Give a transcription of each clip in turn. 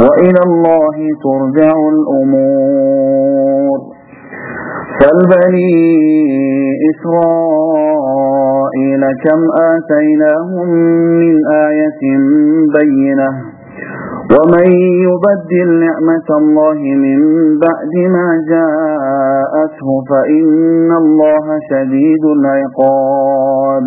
وإلى الله ترجع الأمور. فالبني إسرائيل كم آتيناهم من آية بينة؟ ومن يبدل نعمة الله من بعد ما جاءته فإن الله شديد العقاب.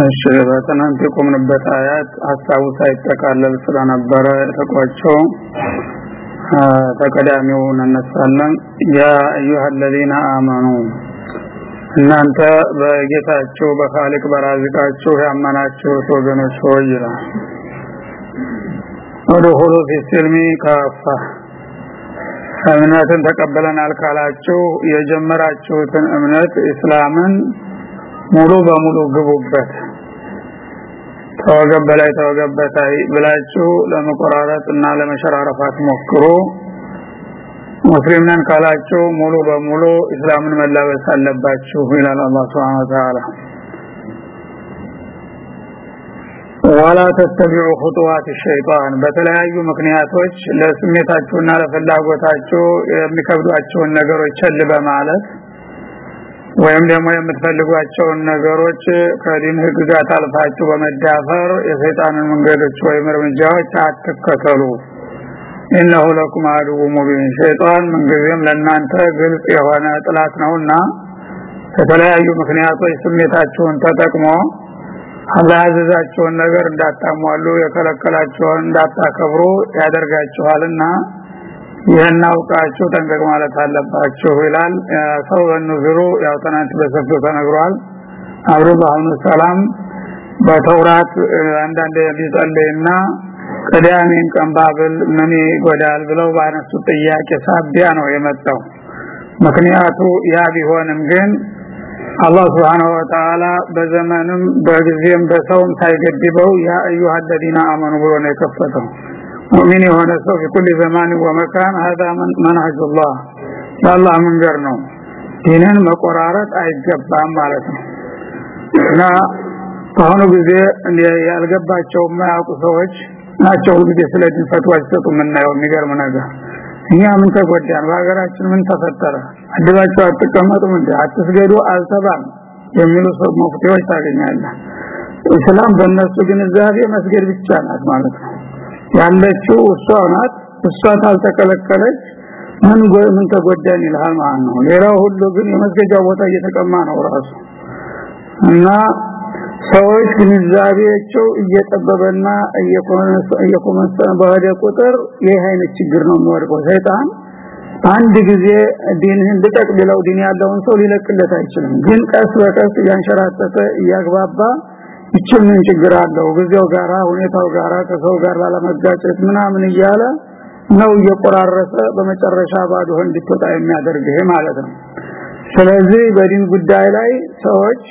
እሺ በትናንት የቆምንበት አያት ሀሳቡ ሳይጠቃለል ስለነበረ የተቋቸው ተቀዳሚው እንነሳለን። ያ አዩሃ አለዚነ አመኑ። እናንተ በጌታቸው በኻሊቅ በራዚቃችሁ ያመናችሁት ወገኖች ሆይ ይላል። ወደሁሉ ፊ ሲልሚ ካፋ። እምነትን ተቀበለናል ካላችሁ የጀመራችሁትን እምነት እስላምን ሙሉ በሙሉ ግቡበት። ተወገብ በላይ ተወገብ በታይ ብላችሁ ለመቆራረጥ እና ለመሸራረፋት ሞክሩ። ሙስሊም ነን ካላችሁ ሙሉ በሙሉ እስላምን መላበስ አለባችሁ ይላል አላህ Subhanahu Ta'ala ወላ ተተቢዑ ኹጡዋት ሸይጣን። በተለያዩ ምክንያቶች ለስሜታችሁና ለፍላጎታችሁ የሚከብዷቸውን ነገሮች ቸል በማለት ወይም ደግሞ የምትፈልጓቸውን ነገሮች ከዲን ህግጋት አልፋችሁ በመዳፈር የሰይጣንን መንገዶች ወይም እርምጃዎች አትከተሉ። ኢነሁ ለኩም አድው ሙቢን። ሸይጣን ምንጊዜም ለእናንተ ግልጽ የሆነ ጥላት ነውና ከተለያዩ ምክንያቶች ስሜታችሁን ተጠቅሞ አላህ ያዘዛቸውን ነገር እንዳታሟሉ የከለከላቸውን እንዳታከብሩ ያደርጋችኋልና ይህን አውቃችሁ ጠንቀቅ ማለት አለባችሁ ይላል ሰው በንዝሩ ያው ትናንት በሰፊው ተነግሯል አብዱላህ ብኑ ሰላም በተውራት አንዳንድ ቢጸልይና ቅዳሜን ቀን ባብል ምን ይጎዳል ብለው ባነሱት ጥያቄ ሳቢያ ነው የመጣው ምክንያቱ ያ ቢሆንም ግን አላህ Subhanahu Wa Ta'ala በዘመንም በጊዜም በሰውም ሳይገድበው ያ አዩሃ الذين آمنوا ብሎ ነው የከፈተው ሙእሚን የሆነ ሰው በኩል ዘማን ወመካን هذا منهج الله ያላህ መንገድ ነው ይህንን መቆራረጥ አይገባም ማለት ነው እና በአሁኑ ጊዜ ያልገባቸው የማያውቁ ሰዎች ናቸው ጊዜ ስለ ዲን ፈትዋ ሲሰጡ የምናየው የሚገርም ነገር እኛ ምን ተጎዳን በሀገራችን ምን ተፈጠረ አድባቸው አትቀመጡም እንዴ አትስገዱ አልተባም የሚሉ ሰው መፍትሄዎች ታገኛለህ እስላም በእነሱ ግንዛቤ መስገድ ብቻ ናት ማለት ነው ያለችው እሷ ናት። እሷ ታልተከለከለች ምን ምን ተጎዳን ይልሃል ማለት ነው። ሌላው ሁሉ ግን የመስገጃ ቦታ እየተቀማ ነው ራሱ። እና ሰዎች ግንዛቤያቸው እየጠበበና እየኮመሰነ በሄደ ቁጥር ይህ አይነት ችግር ነው የሚወድቀው። ሰይጣን አንድ ጊዜ ዲንህን ልቀቅ ቢለው ዲን ያለውን ሰው ሊለቅለት አይችልም። ግን ቀስ በቀስ እያንሸራተተ እያግባባ ይችል ምን ችግር አለው። ጊዜው ጋራ ሁኔታው ጋራ ከሰው ጋር ባለመጋጨት ምናምን እያለ ነው እየቆራረሰ በመጨረሻ ባዶ እንድትወጣ የሚያደርግህ ማለት ነው። ስለዚህ በዲን ጉዳይ ላይ ሰዎች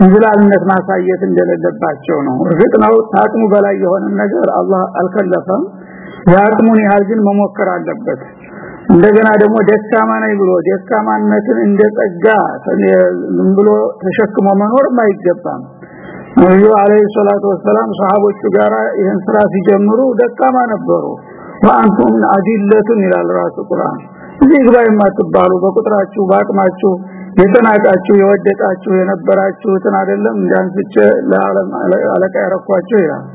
እንዝላልነት ማሳየት እንደሌለባቸው ነው። እርግጥ ነው ታቅሙ በላይ የሆነ ነገር አላህ አልከለፈም። ያቅሙን ያህል ግን መሞከር አለበት። እንደገና ደግሞ ደካማ ነኝ ብሎ ደካማነትን እንደ ጸጋ ምን ብሎ ተሸክሞ መኖር አይገባም ነብዩ አለይሂ ሰላቱ ወሰላም ሰሃቦቹ ጋራ ይህን ስራ ሲጀምሩ ደካማ ነበሩ። ወአንቱም አዲለቱን ይላል ራሱ ቁርአን። እዚህ ግባ የማትባሉ በቁጥራችሁ በአቅማችሁ የተናቃችሁ የወደቃችሁ የነበራችሁትን አይደለም እንዳንስቼ ለዓለም አለቃ ያረኳችሁ ይላል።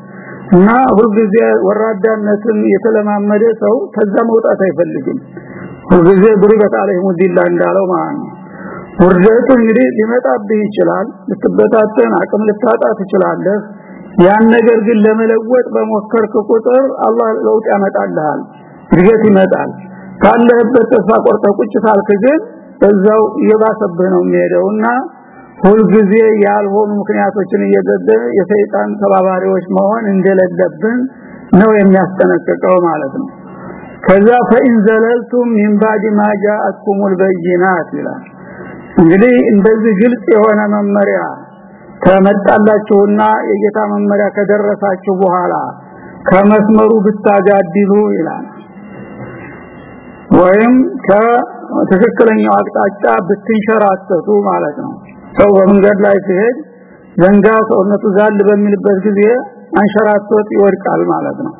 እና ሁልጊዜ ወራዳነትን የተለማመደ ሰው ከዛ መውጣት አይፈልግም። ሁልጊዜ ድሪበት አለይሂም ዲላ እንዳለው ማለት ነው ውርደቱ እንግዲህ ሊመጣብህ ይችላል ልትበታተን አቅም ልታጣ ትችላለህ። ያን ነገር ግን ለመለወጥ በሞከርክ ቁጥር አላህ ለውጥ ያመጣልሃል እድገት ይመጣል። ካለህበት ተስፋ ቆርጠህ ቁጭ ካልክ ግን በዛው እየባሰብህ ነው የሚሄደውና ሁልጊዜ ያልሆኑ ምክንያቶችን እየገደለ የሰይጣን ተባባሪዎች መሆን እንደሌለብን ነው የሚያስጠነቅቀው ማለት ነው። ከዛ ፈኢን ዘለልቱም ሚን ባዲ ማ ጃአትኩሙል በይናት ይላል እንግዲህ እንደዚህ ግልጽ የሆነ መመሪያ ከመጣላችሁና የጌታ መመሪያ ከደረሳችሁ በኋላ ከመስመሩ ብታጋድሉ ይላል። ወይም ከትክክለኛው አቅጣጫ ብትንሸራተቱ ማለት ነው። ሰው በመንገድ ላይ ሲሄድ ዘንጋ ሰውነቱ ዛል በሚልበት ጊዜ አንሸራቶት ይወድቃል ማለት ነው።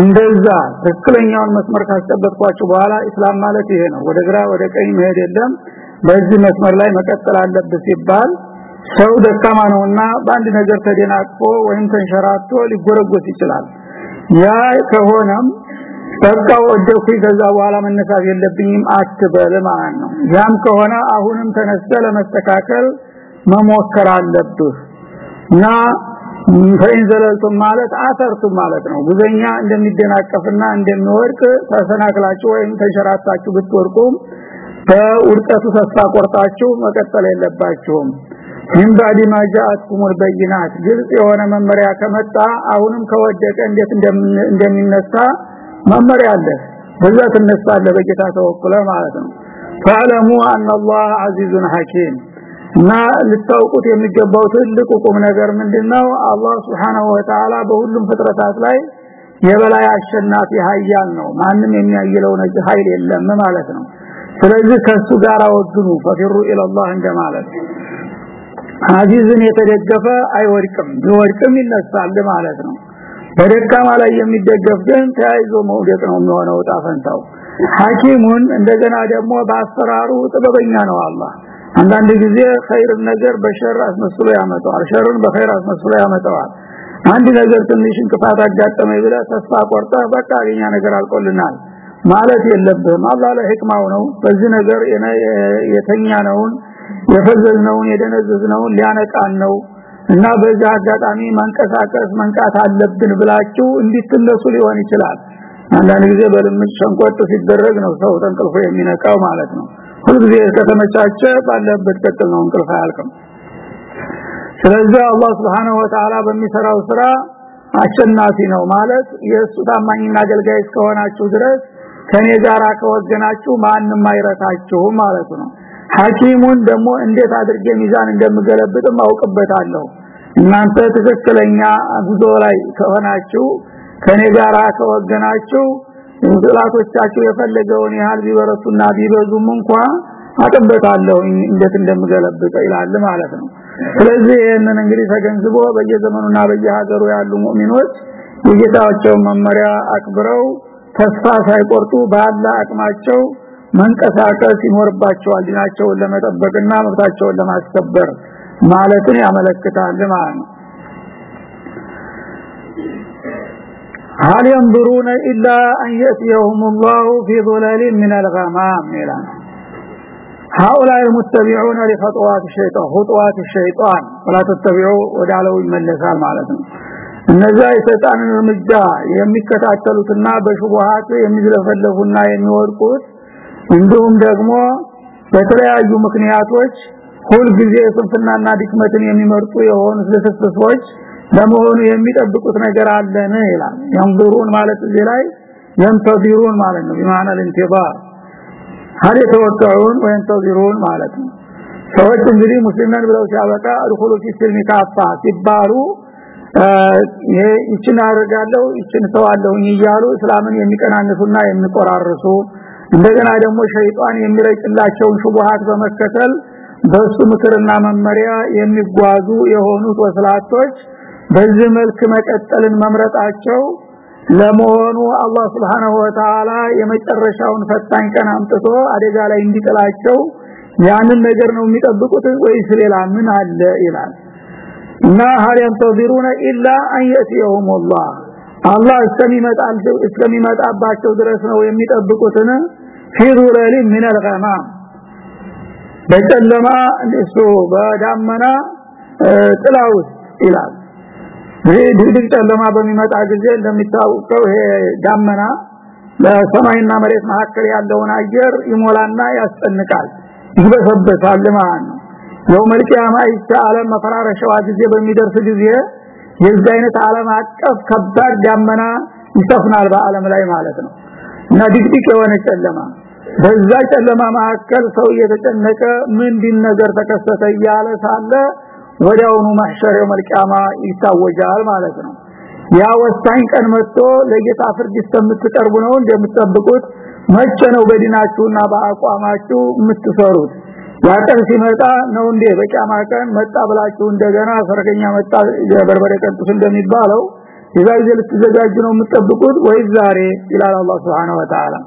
እንደዛ ትክክለኛውን መስመር ካስጠበቅኳችሁ በኋላ እስላም ማለት ይሄ ነው። ወደ ግራ ወደ ቀኝ መሄድ የለም በዚህ መስመር ላይ መቀጠል አለበት ሲባል ሰው ደካማ ነውና በአንድ ነገር ተደናቅፎ ወይም ተንሸራቶ ሊጎረጎስ ይችላል። ያ ከሆነም በቃ ወደኩኝ ከዛ በኋላ መነሳት የለብኝም አትበል ማለት ነው። ያም ከሆነ አሁንም ተነስተ ለመስተካከል መሞከር አለብህ። እና ፈኢንዘለልቱም ማለት አሰርቱም ማለት ነው። ጉዘኛ እንደሚደናቀፍና እንደሚወድቅ ተሰናክላችሁ ወይም ተንሸራታችሁ ብትወርቁም በውድቀቱ ተስፋ ቆርጣችሁ መቀጠል የለባችሁም። ምን ባዲ ማጃአትኩሙል በይናት ግልጽ የሆነ መመሪያ ከመጣ አሁንም ከወደቀ እንዴት እንደሚነሳ መመሪያ አለ። በዛ ትነሳለህ በጌታ ተወኩለ ማለት ነው። ፈአለሙ አን አላህ አዚዙን ሐኪም። እና ልታውቁት የሚገባው ትልቁ ቁም ነገር ምንድነው? አላህ Subhanahu Wa በሁሉም ፍጥረታት ላይ የበላይ አሸናፊ ኃያል ነው። ማንም የሚያይለው ነገር ኃይል የለም ማለት ነው ስለዚህ ከሱ ጋር ወግኑ ፈፊሩ ኢላላህ እንደማለት። አዚዝን የተደገፈ አይወድቅም ቢወድቅም ይነሳል ማለት ነው። በደካማ ላይ የሚደገፍ ግን ተያይዞ መውደቅ ነው የሚሆነው ጣፈንታው ሐኪሙን እንደገና ደግሞ በአሰራሩ ጥበበኛ ነው አላህ። አንዳንድ ጊዜ ኸይር ነገር በሸር አስመስሎ ያመጣዋል ሸርን በኸይር አስመስሎ ያመጣዋል። አንድ ነገር ትንሽ እንቅፋት አጋጠመኝ ብለ ተስፋ ቆርጠ በቃ ነገር አልቆልናል ማለት የለብህም። አላህ ለህክማው ነው። በዚህ ነገር የተኛነውን የፈዘዝነውን የደነዘዝነውን ሊያነቃን ነው። እና በዛ አጋጣሚ መንቀሳቀስ መንቃት አለብን ብላችሁ እንድትነሱ ሊሆን ይችላል። አንዳንድ ጊዜ በልምድ ሸንቆጥ ሲደረግ ነው ሰው ተንቅልፎ የሚነቃው ማለት ነው። ሁልጊዜ ከተመቻቸ ባለበት ቀጥል ነው እንቅልፍ አያልቅም። ስለዚህ አላህ Subhanahu Wa በሚሰራው ስራ አሸናፊ ነው ማለት የእሱ ታማኝና አገልጋይ እስከሆናችሁ ድረስ ከኔ ጋር ከወገናችሁ ማንም አይረታችሁ ማለት ነው። ሐኪሙን ደግሞ እንዴት አድርጌ ሚዛን እንደምገለብጥም አውቅበታለሁ። እናንተ ትክክለኛ ጉዞ ላይ ከሆናችሁ ከኔ ጋር ከወገናችሁ ጥላቶቻችሁ የፈለገውን ያህል ቢበረቱና ቢበዙም እንኳን አቅበታለሁ እንዴት እንደምገለብጥ ይላል ማለት ነው። ስለዚህ ይህንን እንግዲህ ተገንዝቦ በየዘመኑና በየሀገሩ ያሉ ሙእሚኖች የጌታቸውን መመሪያ አክብረው ተስፋ ሳይቆርጡ ባለ አቅማቸው መንቀሳቀስ ይኖርባቸዋል ዲናቸውን ለመጠበቅና መብታቸውን ለማስከበር ማለትን ያመለክታል ማለት ነው هل ينظرون إلا أن يأتيهم الله في ظلال من الغمام إلى هؤلاء المتبعون لخطوات الشيطان خطوات الشيطان ولا تتبعوا ودعلوا يملسال معناتهم እነዛ የሰይጣንን እርምጃ የሚከታተሉትና በሽቡሃት የሚዝለፈለፉና የሚወድቁት እንዲሁም ደግሞ በተለያዩ ምክንያቶች ሁል ጊዜ ስንፍናና ድክመትን የሚመርጡ የሆኑ ስለተሰሰዎች ለመሆኑ የሚጠብቁት ነገር አለን ይላል። ያንዱሩን ማለት እዚህ ላይ ينتظرون ማለት ነው። بمعنى الانتظار هل يتوقعون وينتظرون ማለት ነው። ሰዎች እንግዲህ ሙስሊማን ብለው ሲያበቃ ሲባሉ ይችን አደርጋለሁ ይችን ተዋለሁ እያሉ እስላምን የሚቀናንሱና የሚቆራርሱ እንደገና ደግሞ ሸይጣን የሚረጭላቸውን ሹቡሃት በመከተል በሱ ምክርና መመሪያ የሚጓዙ የሆኑት ወስላቶች በዚህ መልክ መቀጠልን መምረጣቸው ለመሆኑ አላህ Subhanahu Wa የመጨረሻውን ፈታኝ ቀን አምጥቶ አደጋ ላይ እንዲጥላቸው ያንን ነገር ነው የሚጠብቁት ወይስ ሌላ ምን አለ ይላል እና هل ينتظرون الا ان ياتيهم الله አላህ እስከሚመጣል እስከሚመጣባቸው ድረስ ነው የሚጠብቁትን في ظلال من الغمام በጨለማ እሱ በዳመና ጥላውስ ይላል ይሄ ድቅድቅ ጨለማ በሚመጣ ጊዜ እንደሚታወቀው ይሄ ዳመና ለሰማይና መሬት መካከል ያለውን አየር ይሞላና ያስጨንቃል ይበሰበሳል ማለት ነው የው መልቂያማ ዓለም መፈራረሻዋ ጊዜ በሚደርስ ጊዜ የዚህ አይነት ዓለም አቀፍ ከባድ ዳመና ይሰፍናል በአለም ላይ ማለት ነው። እና ድቅድቅ የሆነ ጨለማ በዛ ጨለማ መካከል ሰው እየተጨነቀ ምን ነገር ተከሰተ እያለ ሳለ ወዲያውኑ ማህሸር መልቂያማ ይታወጃል ማለት ነው። ያ ወሳኝ ቀን መጥቶ ለጌታ ፍርድ እስከምትቀርቡ ነው እንደምትጠብቁት መቼ ነው በዲናችሁና በአቋማችሁ የምትሰሩት ያቀን ሲመጣ ነው እንዴ? በጫማ ቀን መጣ ብላችሁ እንደገና ፈረገኛ መጣ የበርበሬ ቀንጥስ እንደሚባለው ይዛ ይዘል ነው የምትጠብቁት ወይ ዛሬ? ይላል አላህ Subhanahu Wa Ta'ala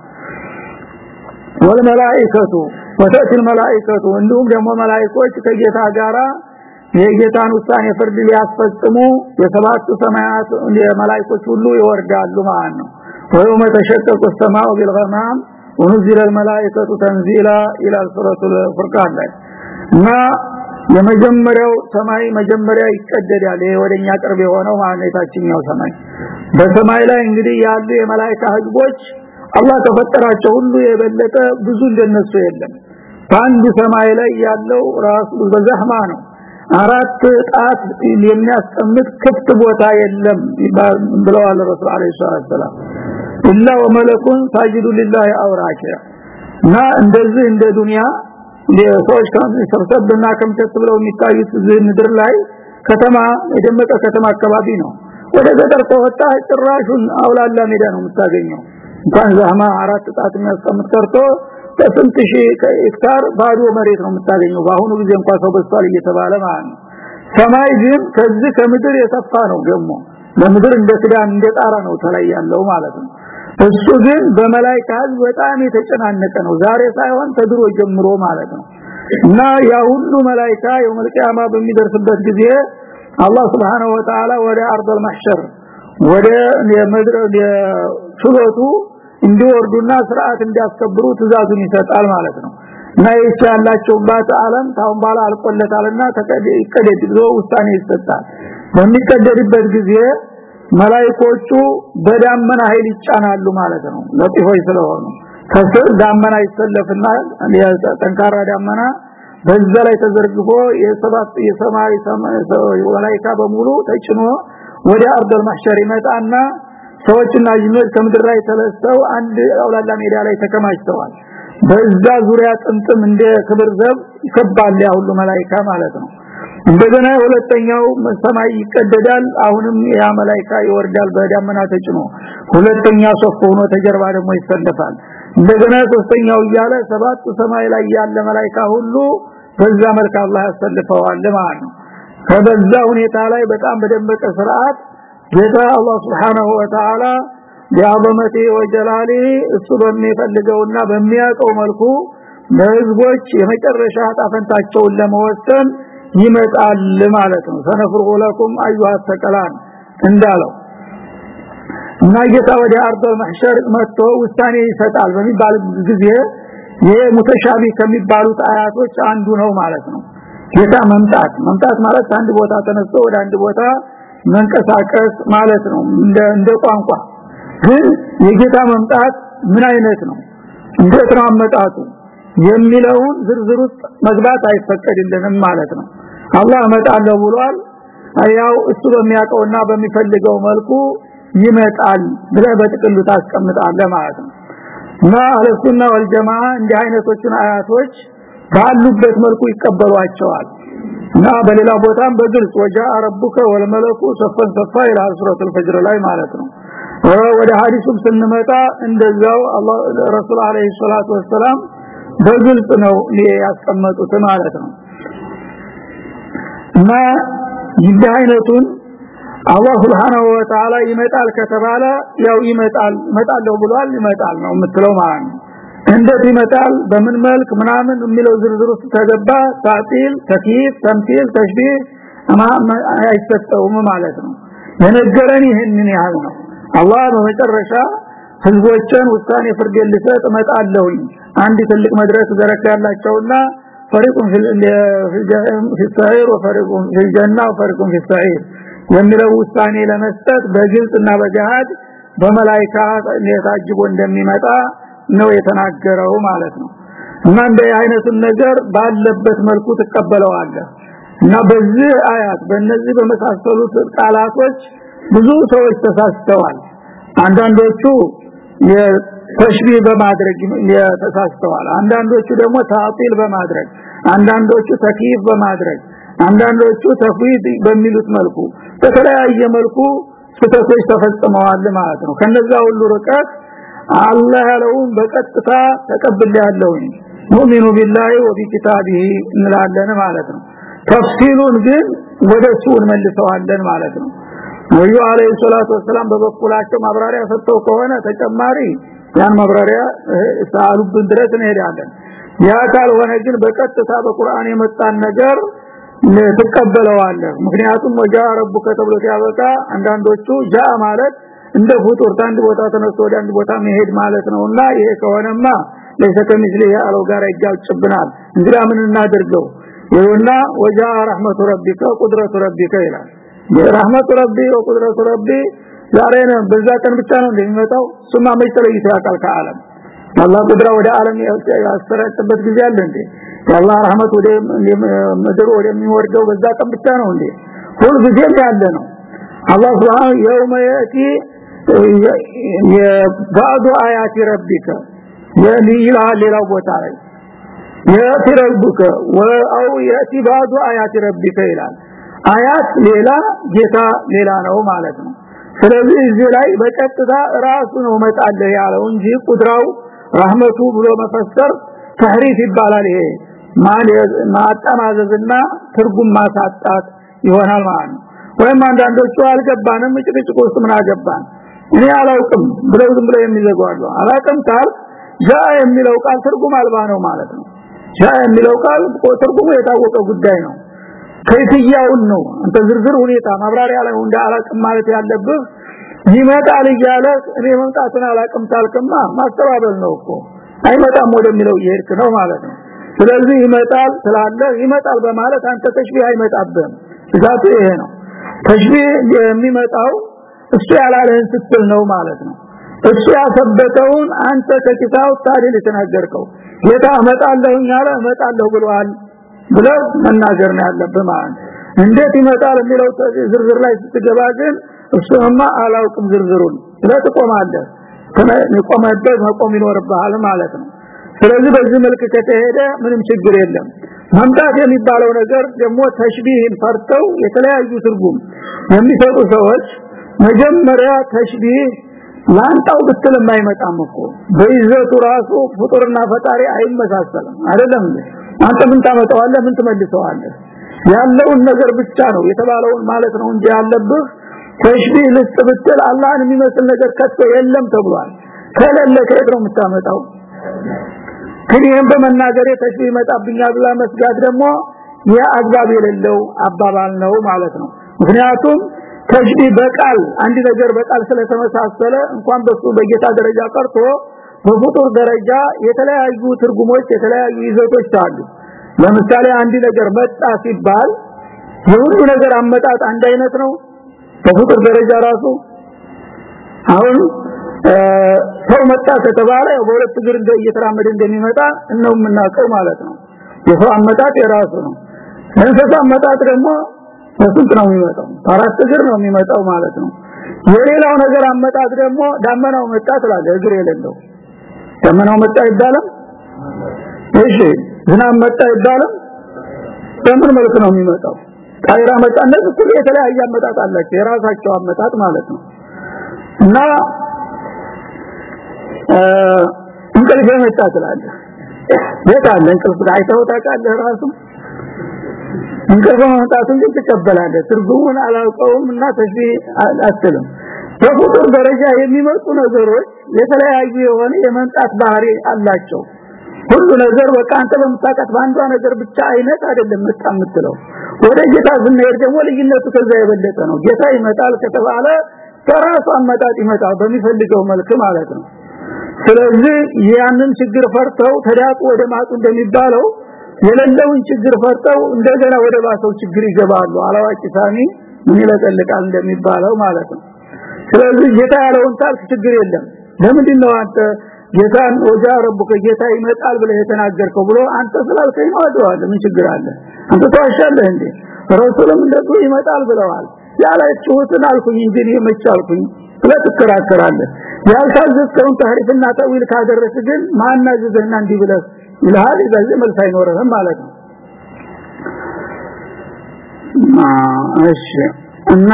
ወልመላእክቱ ወተእቲ መላእክቱ እንዲሁም ደሞ መላእክቶች ከጌታ ጋራ የጌታን ውሳኔ ፍርድ ሊያስፈጽሙ የሰባቱ ሰማያት የመላእክቶች ሁሉ ይወርዳሉ ማለት ነው። ወይውመ ተሸቀቁ ሰማው ቢልገማም ونزل الملائكه تنزيلا الى سوره الفرقان ላይ እና የመጀመሪያው ሰማይ መጀመሪያ ይቀደዳል ይሄ ወደኛ ቅርብ የሆነው ማለታችኛው ሰማይ በሰማይ ላይ እንግዲህ ያሉ የመላእክት ህዝቦች አላህ ከፈጠራቸው ሁሉ የበለጠ ብዙ እንደነሱ የለም በአንድ ሰማይ ላይ ያለው ራሱ በዘህማ ነው አራት ጣት የሚያስቀምጥ ክፍት ቦታ የለም ብለዋል ረሱል አለይሂ ሰላም ኢላ ወመለኩን ሳጅዱ ሊላሂ አውራከ እና እንደዚህ እንደ ዱንያ ለሰዎች ሰብሰብና ከምተት ብለው የሚታዩት ምድር ላይ ከተማ የደመቀ ከተማ አካባቢ ነው። ወደ ገጠር ከወጣ ጭራሹን አውላላ ሜዳ ነው የምታገኘው። እንኳን ዛህማ አራት ጣት የሚያስቀምጥ ቀርቶ በስንት ሺህ ሄክታር ባዶ መሬት ነው የምታገኘው። በአሁኑ ጊዜ እንኳን ሰው በስቷል እየተባለ ማለት ነው። ሰማይ ግን ከዚህ ከምድር የሰፋ ነው ደግሞ። ለምድር እንደ ክዳን እንደ ጣራ ነው ተላይ ያለው ማለት ነው እሱ ግን በመላእክት በጣም የተጨናነቀ ነው። ዛሬ ሳይሆን ተድሮ ጀምሮ ማለት ነው። እና ያ ሁሉ መላእክታ የውመል ቂያማ በሚደርስበት ጊዜ አላህ Subhanahu Wa Ta'ala ወደ አርضል ማህሸር ወደ የምድር የችሎቱ እንዲወርዱና ስርዓት እንዲያስከብሩ ትእዛዙን ይሰጣል ማለት ነው። እና ይቻ ያላቸው ባት ዓለም ታውን ባላ አልቆለታልና ተቀደድ ብሎ ውሳኔ ይሰጣል። በሚቀደድበት ጊዜ መላእክቶቹ በዳመና ኃይል ይጫናሉ ማለት ነው። ለጥፎይ ስለሆኑ ከስር ዳመና ይሰለፍና ጠንካራ ዳመና በዛ ላይ ተዘርግፎ የሰባት የሰማይ መላእክታ በሙሉ ተጭኖ ወደ አርደል ማህሸር ይመጣና ሰዎችና ጅኖች ከምድር ላይ ተለስተው አንድ አውላላ ሜዳ ላይ ተከማችተዋል። በዛ ዙሪያ ጥምጥም እንደ ክብር ዘብ ይከባል ያ ሁሉ መላእክታ ማለት ነው እንደገና ሁለተኛው ሰማይ ይቀደዳል አሁንም ያ መላእክታ ይወርዳል በዳመና ተጭኖ። ሁለተኛ ሶፍ ሆኖ ተጀርባ ደግሞ ይሰለፋል። እንደገና ሶስተኛው እያለ ሰባት ሰማይ ላይ ያለ መላእክታ ሁሉ በዛ መልክ አላህ ያሰልፈዋል ማለት ነው። ከበዛ ሁኔታ ላይ በጣም በደመቀ ስርዓት ጌታ አላህ Subhanahu Wa Ta'ala ያበመቴ ወጀላሊ እሱ በሚፈልገውና በሚያውቀው መልኩ ለህዝቦች የመጨረሻ ጣፈንታቸውን ለመወሰን ይመጣል ማለት ነው። ሰነፍሩ ለኩም አዩሃ ተቀላን እንዳለው እና ጌታ ወደ አርደል ማህሸር መጥቶ ውሳኔ ይሰጣል በሚባል ጊዜ ይሄ ሙተሻቢ ከሚባሉት አያቶች አንዱ ነው ማለት ነው። ጌታ መምጣት መምጣት ማለት አንድ ቦታ ተነስቶ ወደ አንድ ቦታ መንቀሳቀስ ማለት ነው። እንደ እንደ ቋንቋ ግን የጌታ መምጣት ምን አይነት ነው? እንዴት ነው አመጣጡ? የሚለውን ዝርዝር ውስጥ መግባት አይፈቀድልንም ማለት ነው አላህ እመጣለሁ ብሏል። ያው እሱ በሚያውቀውና በሚፈልገው መልኩ ይመጣል ብለ በጥቅሉ ታስቀምጣለህ ማለት ነው። እና አለሱና ወልጀማዓ እንዲህ አይነቶችን አያቶች ባሉበት መልኩ ይቀበሏቸዋል። እና በሌላ ቦታም በግልጽ ወጃ ረቡከ ወልመለኩ ሰፈን ሰፋ ይላል ሱረቱል ፈጅር ላይ ማለት ነው። ወደ ሐዲሱም ስንመጣ እንደዛው አላህ ረሱል አለይሂ ሰላቱ ወሰለም በግልጽ ነው ያስቀመጡት ማለት ነው እና ይህ አይነቱን አላህ Subhanahu Wa ይመጣል ከተባለ ያው ይመጣል መጣለው ብሏል ይመጣል ነው የምትለው ማለት ነው። እንዴት ይመጣል? በምን መልክ ምናምን የሚለው ዝርዝር ውስጥ ተገባ። ታጢል ተክይፍ ተምሲል ተሽቢህ አይሰጠውም ማለት ነው። የነገረን ይህንን ያህል ነው። አላህ በመጨረሻ ህዝቦችን ውሳኔ ፍርድ ሊሰጥ መጣለሁኝ አንድ ትልቅ መድረክ ዘረጋላቸውና ፈሪቁን في السعير وفريق في الجنة وفريق في السعير የሚለው ውሳኔ ለመስጠት በግልጽና በገሃድ በመላእክታ የታጅቦ እንደሚመጣ ነው የተናገረው ማለት ነው እና እንደ አይነቱን ነገር ባለበት መልኩ ተቀበለዋለህ እና በዚህ አያት በእነዚህ በመሳሰሉት ቃላቶች ብዙ ሰዎች ተሳስተዋል አንዳንዶቹ የተሽቢህ በማድረግ ተሳስተዋል አንዳንዶቹ ደግሞ ታጢል በማድረግ አንዳንዶቹ ተክይፍ በማድረግ አንዳንዶቹ ተፍዊድ በሚሉት መልኩ በተለያየ መልኩ ስህተቶች ተፈጽመዋል ማለት ነው። ከነዛ ሁሉ ርቀት አላህ ያለውን በቀጥታ ተቀብያለሁኝ። ሙእሚኑ ቢላሂ ወቢኪታቢሂ እንላለን ማለት ነው። ተፍሲሉን ግን ወደሱ እንመልሰዋለን ማለት ነው። ነብዩ አለይሂ ሰላቱ ወሰለም በበኩላቸው ማብራሪያ ሰጥተው ከሆነ ተጨማሪ ያን ማብራሪያ ሳሉብን ድረስ እንሄዳለን። ያ ካልሆነ ግን በቀጥታ በቁርአን የመጣን ነገር ትቀበለዋለህ። ምክንያቱም ወጃ ረቡከ ተብሎ ሲያበቃ አንዳንዶቹ ጃ ማለት እንደ ፍጡር አንድ ቦታ ተነስቶ ወደ አንድ ቦታ መሄድ ማለት ነውና ይሄ ከሆነማ ለይሰ ከሚስሊ ያለው ጋር ይጋጭብናል። እንግዲህ ምን እናደርገው ይሁንና ወጃ ረህመቱ ረቢከ ቁድረቱ ረቢከ ይላል። የረህመቱ ረቢ ወቁድረቱ ረቢ ዛሬ ነው። በዛ ቀን ብቻ ነው እንደሚመጣው። ሱማ መይተለ ይተካል ከዓለም? አላህ ቁድራ ወደ ዓለም ያስተረጨበት ጊዜ አለ እንዴ? የአላህ ረህመት ወደ ምድር ወደ በዛ ቀን ብቻ ነው እንዴ? ሁሉ ጊዜ ያለ ነው። አላህ ሱብሃነ የውመ የቲ የባዱ አያት ረቢከ የሊላ ሌላው ቦታ ላይ። የቲ ረብከ ወአው የቲ ባዱ አያት ረቢከ ይላል። አያት ሌላ ጌታ ሌላ ነው ማለት ነው። ስለዚህ እዚህ ላይ በቀጥታ ራሱ ነው መጣለህ ያለው እንጂ ቁድራው ረህመቱ ብሎ መፈሰር ተህሪፍ ይባላል ይሄ። ማጣማዘዝና ትርጉም ማሳጣት ይሆናል ማለት ነው። ወይም አንዳንዶቹ አልገባንም ጭቅጭቅ ውስጥ ምን አገባን? እኔ አላውቅም ብለው ዝም ብለው የሚዘጓሉ አላውቅም ታል ጃ የሚለው ቃል ትርጉም አልባ ነው ማለት ነው። ጃ የሚለው ቃል ትርጉሙ የታወቀ ጉዳይ ነው ከይፍያውን ነው? አንተ ዝርዝር ሁኔታ ማብራሪያ ላይ እንደ አላውቅም ማለት ያለብህ። ይመጣል እያለ እኔ መምጣቱን አላውቅም ታልከማ ማስተባበል ነው እኮ። አይመጣም ወደሚለው ይሄድክ ነው ማለት ነው። ስለዚህ ይመጣል ስላለ ይመጣል በማለት አንተ ተሽቢህ አይመጣብህም። ዛቱ ይሄ ነው። ተሽቢህ የሚመጣው እሱ ያላለህን ስትል ነው ማለት ነው። እሱ ያሰበተውን አንተ ከኪታው ታዲል የተናገርከው። ጌታ እመጣለሁኝ አለ። እመጣለሁ ብሏል ብለህ መናገር ነው ያለብህ ማለት እንዴት ይመጣል የሚለው ዝርዝር ላይ ስትገባ ግን እሱማ አላውቅም ዝርዝሩን። ስለትቆማለህ ከመቆመበት መቆም ይኖርብሃል ማለት ነው። ስለዚህ በዚህ መልክ ከተሄደ ምንም ችግር የለም። መምጣት የሚባለው ነገር ደግሞ ተሽቢህን ፈርተው የተለያዩ ትርጉም የሚሰጡ ሰዎች መጀመሪያ ተሽቢህ ላንጣው ብትል የማይመጣም እኮ በይዘቱ ራሱ ፍጡርና ፈጣሪ አይመሳሰልም። አይደለም አንተ ምን ታመጣዋለህ? ምን ትመልሰዋለህ? ያለውን ነገር ብቻ ነው የተባለውን ማለት ነው እንጂ ያለብህ ተሽቢህ ልስጥ ብትል አላህን የሚመስል ነገር ከቶ የለም ተብሏል። ከሌለ ከየት ነው የምታመጣው? ግን በመናገር ተሽቢህ ይመጣብኛል ብላ መስጋት ደግሞ የአግባብ የሌለው አባባል ነው ማለት ነው። ምክንያቱም ተሽቢህ በቃል አንድ ነገር በቃል ስለተመሳሰለ እንኳን በሱ በጌታ ደረጃ ቀርቶ በፍጡር ደረጃ የተለያዩ ትርጉሞች የተለያዩ ይዘቶች አሉ። ለምሳሌ አንድ ነገር መጣ ሲባል የሁሉ ነገር አመጣጥ አንድ አይነት ነው። በፍጡር ደረጃ ራሱ አሁን ሰው መጣ ከተባለ በሁለት እግር እየተራመደ እንደሚመጣ ነው የምናውቀው ማለት ነው። የሰው አመጣጥ የራሱ ነው። እንስሳ አመጣጥ ደግሞ በስንት ነው የሚመጣው? አራት እግር ነው የሚመጣው ማለት ነው። የሌላው ነገር አመጣጥ ደግሞ ዳመናው መጣ ትላለ እግር የሌለው ዳመናው መጣ ይባላል? እሺ ዝናብ መጣ ይባላል? በምን መልክ ነው የሚመጣው? ጣይራ መጣ? እነዚህ ሁሉ የተለያየ አመጣጥ አላቸው የራሳቸው አመጣጥ ማለት ነው። እና እንቅልፍ መጣ ትላለህ። ቤት አለ እንቅልፍ አይተው ታውቃለህ ራሱ? እንቅልፍ መምጣቱን ግን ትቀበላለህ። ትርጉሙን አላውቀውም እና ተሽቢህ አትልም በፍጡር ደረጃ የሚመጡ ነገሮች የተለያዩ የሆነ የመምጣት ባህሪ አላቸው። ሁሉ ነገር በቃ አንተ በምታቀት በአንዷ ነገር ብቻ አይነት አይደለም መጣ የምትለው። ወደ ጌታ ስንሄድ ደግሞ ልዩነቱ ከዛ የበለጠ ነው። ጌታ ይመጣል ከተባለ በራሱ አመጣጥ ይመጣል በሚፈልገው መልክ ማለት ነው። ስለዚህ ያንን ችግር ፈርተው ተዳጡ ወደ ማጡ እንደሚባለው የሌለውን ችግር ፈርተው እንደገና ወደ ባሰው ችግር ይገባሉ። አላዋቂ ሳሚ ምን ይለቀልቃል እንደሚባለው ማለት ነው ስለዚህ ጌታ ያለውን ታልክ ችግር የለም። ለምንድን ነው አንተ ጌታን ወጃ ረቡከ ጌታ ይመጣል ብለህ የተናገርከው ብሎ አንተ ስላልከኝ ነው አድዋል ምን ችግር አለ? አንተ ተዋሻለህ እንዴ? ረሱልም እንደዚህ ይመጣል ብለዋል። ያላችሁትን አልኩኝ እንጂ እኔ መቻልኩኝ ስለተከራከራለህ ያልታዘዝከውን ታሪፍና ተዊል ካደረክ ግን ማናዘዝህና እንዲህ ብለህ ይልሃል? በዚህ መልስ አይኖርህም ማለት ነው። እሺ እና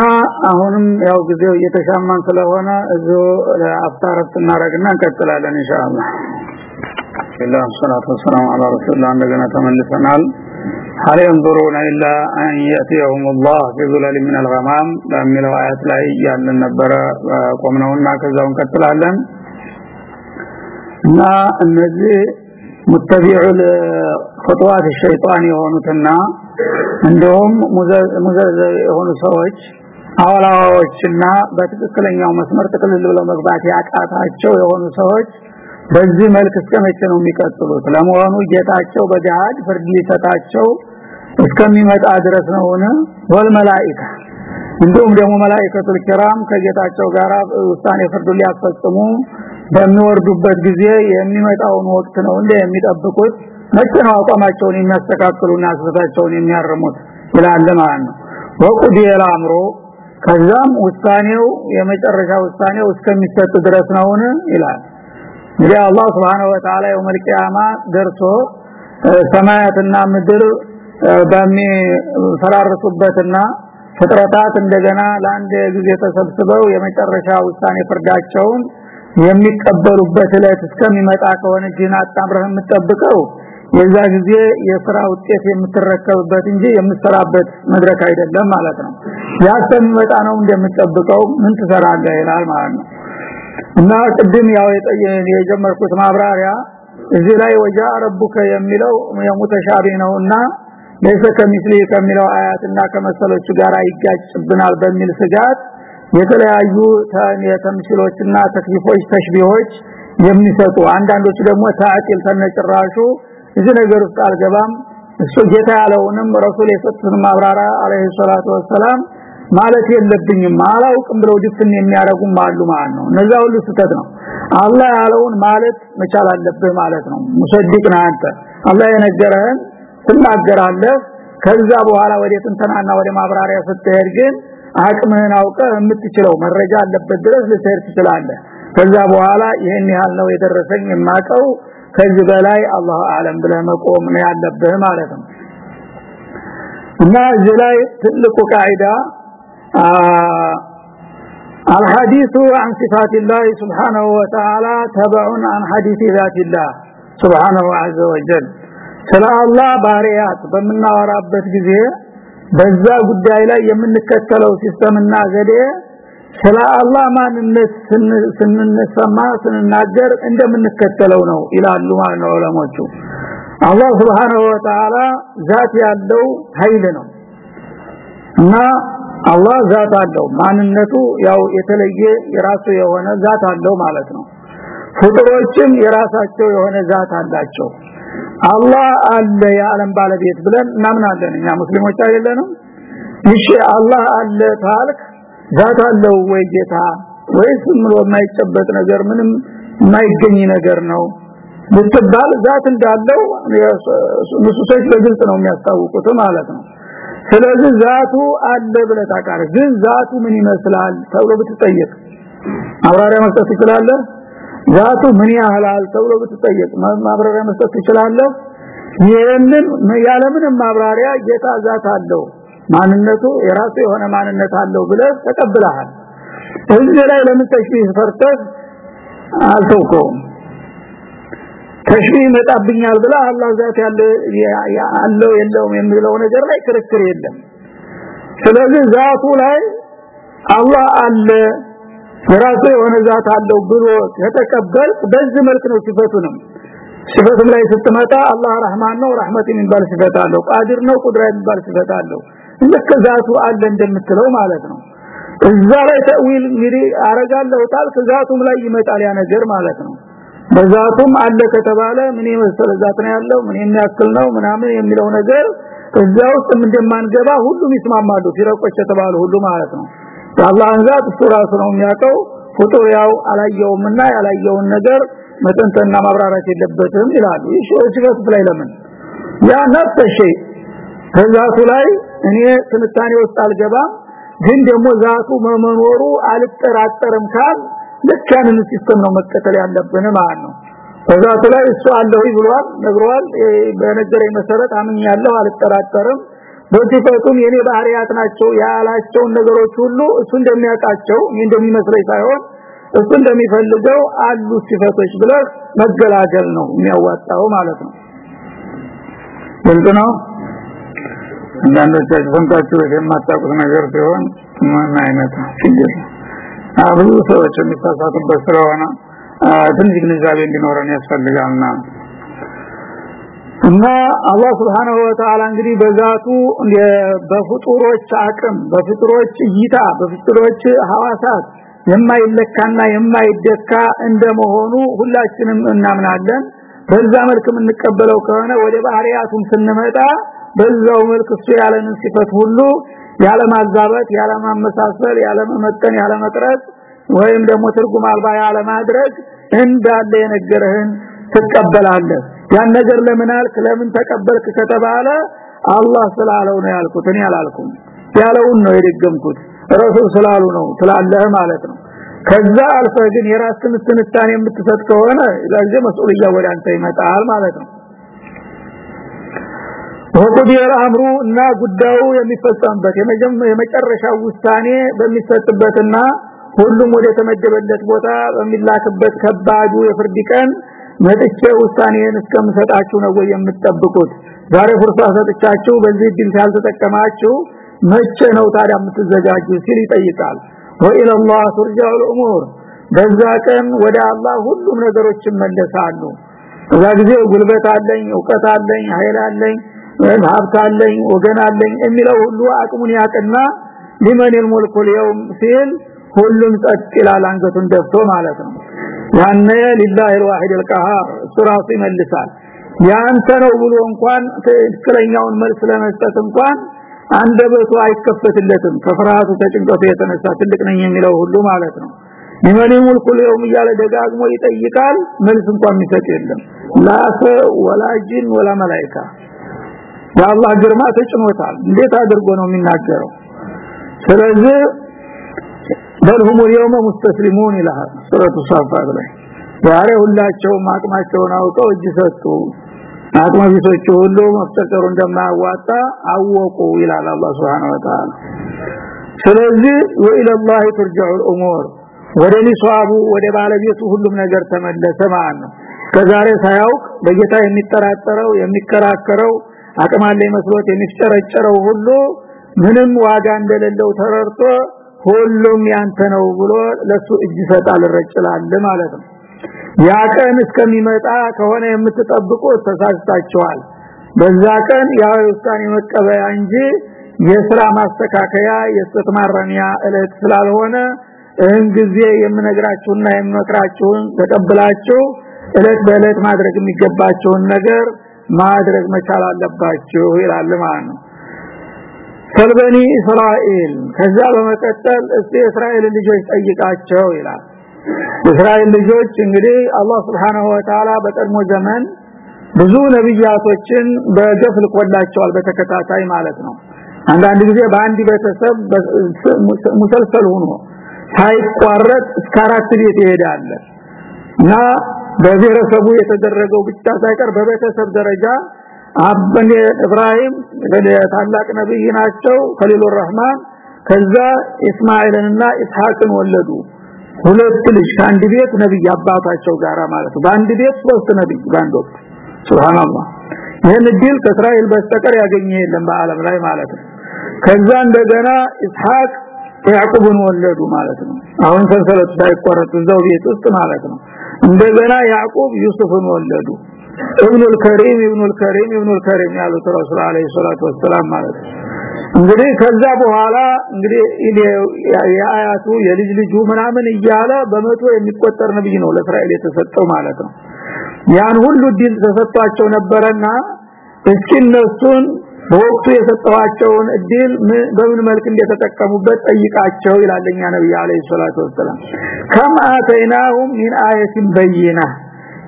አሁንም ያው ጊዜው እየተሻማን ስለሆነ እዚሁ ለአፍታረፍት እናረግና እንቀጥላለን ኢንሻአላህ الله والصلاة والسلام على رسول الله እንደገና ተመልሰናል هل ينظرون إلا أن يأتيهم الله في ظلال من الغمام በሚለው አያት ላይ ያለን ነበረ ቆምነውና ከዛው እንቀጥላለን እና እነዚህ ሙተቢዑ خطوات الشيطان የሆኑትና እንደውም ሙዘዝ የሆኑ ሰዎች አወላዎችና በትክክለኛው መስመር ጥቅልል ብለው መግባት ያቃታቸው የሆኑ ሰዎች በዚህ መልክ እስከመቼ ነው የሚቀጥሉት ለመሆኑ ጌታቸው በጃሃድ ፍርድ ሊሰጣቸው እስከሚመጣ ድረስ ነውን ወል መላእክት እንዲሁም ደግሞ መላእክቱል kiram ከጌታቸው ጋር ውሳኔ ፍርድ ሊያፈጽሙ በሚወርዱበት ጊዜ የሚመጣውን ወቅት ነው እንደ የሚጠብቁት? መቼ ነው አቋማቸውን የሚያስተካክሉና ስህተታቸውን የሚያርሙት ይላል ማለት ነው። ወቁድ የላምሮ ከዛም ውሳኔው የመጨረሻ ውሳኔው እስከሚሰጥ ድረስ ነውን? ይላል። እንግዲህ አላህ Subhanahu Wa Ta'ala የውመል ቂያማ ደርሶ ሰማያትና ምድር በሚፈራርሱበትና ፍጥረታት እንደገና ለአንድ ጊዜ ተሰብስበው የመጨረሻ ውሳኔ ፍርዳቸውን የሚቀበሉበት ዕለት እስከሚመጣ ከሆነ ጂና አጣምረህ የምትጠብቀው የዛ ጊዜ የሥራ ውጤት የምትረከብበት እንጂ የምትሰራበት መድረክ አይደለም ማለት ነው። ያ እስከሚመጣ ነው እንደምትጠብቀው ምን ትሰራለህ ይላል ማለት ነው። እና ቅድም ያው የጀመርኩት ማብራሪያ እዚህ ላይ ወጃ ረቡከ የሚለው የሙተሻቢ ነውና ለይሰ ከሚስሊ ከሚለው አያትና ከመሰሎቹ ጋር ይጋጭብናል በሚል ስጋት የተለያዩ የተምሲሎችና ተክሊፎች ተሽቢሆች የሚሰጡ አንዳንዶቹ ደግሞ ታዕጢል ተነጭራሹ እዚህ ነገር ውስጥ አልገባም። እሱ ጌታ ያለውንም ረሱል የሰጡትን ማብራሪያ አለይሂ ሰላቱ ወሰላም ማለት የለብኝም አላውቅም ብለው ድፍን የሚያረጉም አሉ ማለት ነው። እነዛ ሁሉ ስተት ነው። አላህ ያለውን ማለት መቻል አለብህ ማለት ነው። ሙሰዲቅ ነህ አንተ። አላህ የነገረህን ትናገራለህ። ከዛ በኋላ ወደ ትንተናና ወደ ማብራሪያ ስትሄድ ግን አቅምህን አውቀህ የምትችለው መረጃ አለበት ድረስ ልትሄድ ትችላለህ ከዛ በኋላ ይሄን ያህል ነው የደረሰኝ የማቀው ከዚህ በላይ አላሁ አለም ብለህ መቆም ነው ያለብህ ማለት ነው እና እዚህ ላይ ትልቁ ቃይዳ الحديث عن صفات الله سبحانه وتعالى تبع عن حديث ذات الله سبحانه عز وجل ስለ አላህ ባሪያት በምናወራበት ጊዜ በዛ ጉዳይ ላይ የምንከተለው system ና ዘዴ ስለ አላህ ማንነት ስንሰማ ስንናገር እንደምንከተለው ነው ይላሉ ማለት ዑለሞቹ አላህ سبحانه وتعالى ዛት ያለው ኃይል ነው። እና አላህ ዛት አለው። ማንነቱ ያው የተለየ የራሱ የሆነ ዛት አለው ማለት ነው። ፍጡሮችም የራሳቸው የሆነ ዛት አላቸው አላህ አለ የዓለም ባለቤት ብለን እናምናለን። እኛ ሙስሊሞች አይደለንም። እሺ አላህ አለ ታልክ ዛት አለው ወይ ጌታ? ወይስ ምሎ የማይጨበጥ ነገር ምንም የማይገኝ ነገር ነው? ብትባል ዛት እንዳለው ንሱሶች በግልጽ ነው የሚያስታውቁት ማለት ነው። ስለዚህ ዛቱ አለ ብለህ ታውቃለህ። ግን ዛቱ ምን ይመስላል ተብሎ ብትጠየቅ ማብራሪያ መስጠት ትችላለህ ዛቱ ምን ያህላል ተብሎ ብትጠየቅ ማብራሪያ መስጠት ትችላለህ? ይሄንን ያለምንም ማብራሪያ ጌታ ዛት አለው ማንነቱ የራሱ የሆነ ማንነት አለው ብለህ ተቀብለሃል። እዚህ ላይ ለምን ተሽቢህ ፈርተህ አልተውከውም? ተሽቢህ መጣብኛል ብላ አላህ ዛት ያለ ያለው የለውም የሚለው ነገር ላይ ክርክር የለም። ስለዚህ ዛቱ ላይ አላህ አለ የራሱ የሆነ ዛት አለው ብሎ ከተቀበል በዚህ መልክ ነው ሲፈቱንም ሲፈቱም ላይ ስትመጣ አላህ ረህማን ነው ረህመት የሚባል ሲፈት አለው ቃድር ነው ቁድራ የሚባል ሲፈት አለው። አለ እንደምትለው ማለት ነው። እዛ ላይ ተዊል እንግዲህ አረጋለሁ ታልክ ዛቱም ላይ ይመጣል ያ ነገር ማለት ነው። በዛቱም አለ ከተባለ ምን የመሰለ ዛት ነው ያለው ምን የሚያክል ነው ምናምን የሚለው ነገር እዛ ውስጥ እንደማንገባ ሁሉም ይስማማሉ ፊረቆች የተባሉ ሁሉ ማለት ነው የአላህን ዛት እሱ ራሱ ነው የሚያውቀው። ፍጡር ያው አላየውምና ያላየውን ነገር መተንተና ማብራራት የለበትም እሺ ሲፈት ላይ ለምን? ያ ነፍስ ከዛቱ ላይ እኔ ትንታኔ ውስጥ አልገባም ግን ደግሞ ዛቱ መኖሩ አልጠራጠርም ካል ያንን system ነው መከተል ያለብን ማለት ነው። ከዛቱ ላይ እሱ አለው ብሏል ነግሯል። በነገረኝ መሰረት አምኛለሁ አልጠራጠርም በሲፈቱም የኔ ባህሪያት ናቸው ያላቸው ነገሮች ሁሉ እሱ እንደሚያውቃቸው እንደሚመስለኝ ሳይሆን እሱ እንደሚፈልገው አሉ ሲፈቶች ብለህ መገላገል ነው የሚያዋጣው ማለት ነው። ግልጽ ነው? አንዳንዶቻችሁ ሰምታችሁ የማታውቁት ነገር ሲሆን ምን አይነት ችግር ብዙ ሰዎች የሚሳሳቱበት ስለሆነ ትንሽ ግንዛቤ እንዲኖረን ያስፈልጋልና እና አላህ Subhanahu Wa Ta'ala እንግዲህ በዛቱ በፍጡሮች አቅም በፍጡሮች እይታ በፍጡሮች ሐዋሳት የማይለካና የማይደካ እንደመሆኑ ሁላችንም እናምናለን። በዛ መልክ የምንቀበለው ከሆነ ወደ ባህሪያቱም ስንመጣ በዛው መልክ እሱ ያለንን ሲፈት ሁሉ ያለ ማዛባት ያለ ማመሳሰል ያለ መመጠን ያለ መቅረጽ ወይም ደግሞ ትርጉም አልባ ያለ ማድረግ እንዳለ የነገረህን ትቀበላለህ ያን ነገር ለምን አልክ? ለምን ተቀበልክ ከተባለ አላህ ስላለው ነው ያልኩት። እኔ አላልኩም። ያለውን ነው የደገምኩት። ረሱል ስላሉ ነው ትላለህ ማለት ነው። ከዛ አልፈ ግን የራስን ትንታኔ የምትሰጥ ከሆነ ለዚህ መስኡልያ ወደ አንተ ይመጣል ማለት ነው። ወቁዲር አምሩ እና ጉዳዩ የሚፈጸምበት የመጨረሻ ውሳኔ በሚሰጥበትና ሁሉም ወደ ተመደበለት ቦታ በሚላክበት ከባዱ የፍርድ ቀን መጥቼ ውሳኔን እስከምሰጣችሁ ነው ወይ የምትጠብቁት ዛሬ ፍርሳ ሰጥቻችሁ በዚህ ድል ካልተጠቀማችሁ መቼ ነው ታዲያ የምትዘጋጁ ሲል ይጠይቃል ወኢላ الله ترجع الامور በዛ ቀን ወደ አላህ ሁሉም ነገሮች ይመለሳሉ እዛ ጊዜ ጉልበት አለኝ ዕውቀት አለኝ ኃይል አለኝ ሀብት አለኝ ወገን አለኝ የሚለው ሁሉ አቅሙን ያቀና ሊመን الملك اليوم ሲል ሁሉም ጸጥ ይላል አንገቱን ደፍቶ ማለት ነው ያነ لله الواحد القهار ሱራሱ ይመልሳል ያንተ ነው ብሎ እንኳን ትክክለኛውን መልስ ለመስጠት እንኳን አንደበቱ አይከፈትለትም ከፍርሃቱ ተጭንቀቱ የተነሳ ትልቅ ነኝ የሚለው ሁሉ ማለት ነው ሊመን ሙልኩ ለውም እያለ ደጋግሞ ይጠይቃል መልስ እንኳን የሚሰጥ የለም ላሰ ወላጅን ወላ መላእክታ የአላህ ግርማ ተጭኖታል እንዴት አድርጎ ነው የሚናገረው ስለዚህ በልሁም የውመ ሙስተስሊሙን ይላል ሱረቱ ሳፋት ላይ ዛሬ ሁላቸውም አቅማቸውን አውቀው እጅ ሰጡ። አቅመ ቢሶቹ ሁሉ መፍጠሩ እንደማያዋጣ አወቁ ይላል አላህ Subhanahu Wa ስለዚህ ወኢላላሂ ተርጃኡል ኡሙር። ወደ ኒሷቡ ወደ ባለቤቱ ሁሉም ነገር ተመለሰ ማለት ነው። ከዛሬ ሳያውቅ በጌታ የሚጠራጠረው የሚከራከረው አቅማለ መስሎት የሚፍጨረጨረው ሁሉ ምንም ዋጋ እንደሌለው ተረርቶ ሁሉም ያንተ ነው ብሎ ለሱ እጅ ሰጣል ረጭላል ማለት ነው። ያ ቀን እስከሚመጣ ከሆነ የምትጠብቁት ተሳስታችኋል። በዛ ቀን ያው ውሳኔ መቀበያ እንጂ የሥራ ማስተካከያ የስተት ማረሚያ እለት ስላልሆነ እን ጊዜ የምነግራችሁና የምመክራችሁን ተቀብላችሁ እለት በእለት ማድረግ የሚገባቸውን ነገር ማድረግ መቻል አለባችሁ ይላል ማለት ነው ሰልበኒ እስራኤል. ከዛ በመቀጠል እስቲ እስራኤል ልጆች ጠይቃቸው ይላል። እስራኤል ልጆች እንግዲህ አላህ Subhanahu Wa በቀድሞ ዘመን ብዙ ነብያቶችን በገፍ ልኮላቸዋል በተከታታይ ማለት ነው። አንዳንድ ጊዜ በአንድ ቤተሰብ ሙሰልሰል ሆኖ ሳይቋረጥ እስከ አራት ቤት ይሄዳል እና በብሔረሰቡ የተደረገው ብቻ ሳይቀር በቤተሰብ ደረጃ አበኔ ኢብራሂም ታላቅ ነብይ ናቸው። ከሊሉ ረህማን ከዛ ኢስማኤልንና ኢስሐቅን ወለዱ። ሁለት ልጅ አንድ ቤት ነብይ አባታቸው ጋራ ማለት በአንድ ቤት ሶስት ነብይ ባንዶ سبحان الله። ይሄን ዕድል ከእስራኤል በስተቀር ያገኘ የለም በአለም ላይ ማለት ነው። ከዛ እንደገና ኢስሐቅ ያዕቆብን ወለዱ ማለት ነው። አሁን ሰንሰለቱ ሳይቆረጥ እዛው ቤት ውስጥ ማለት ነው። እንደገና ያዕቆብ ዩሱፍን ወለዱ ابن كريم ابن كريم ابن كريم ያሉት ረሱል عليه الصلاة والسلام ማለት እንግዲህ ከዛ በኋላ እንግዲህ የአያቱ የልጅ ልጁ ምናምን እያለ በመቶ የሚቆጠር ነብይ ነው ለእስራኤል የተሰጠው ማለት ነው። ያን ሁሉ ዲን ተሰጥቷቸው ነበርና እስኪ እነሱን በወቅቱ የሰጠዋቸውን እድል በምን መልክ እንደተጠቀሙበት ጠይቃቸው ይላልኛ ነብዩ አለይሂ ሰላቱ ወሰለም ከማ አተይናሁም ሚን አያቲን በይና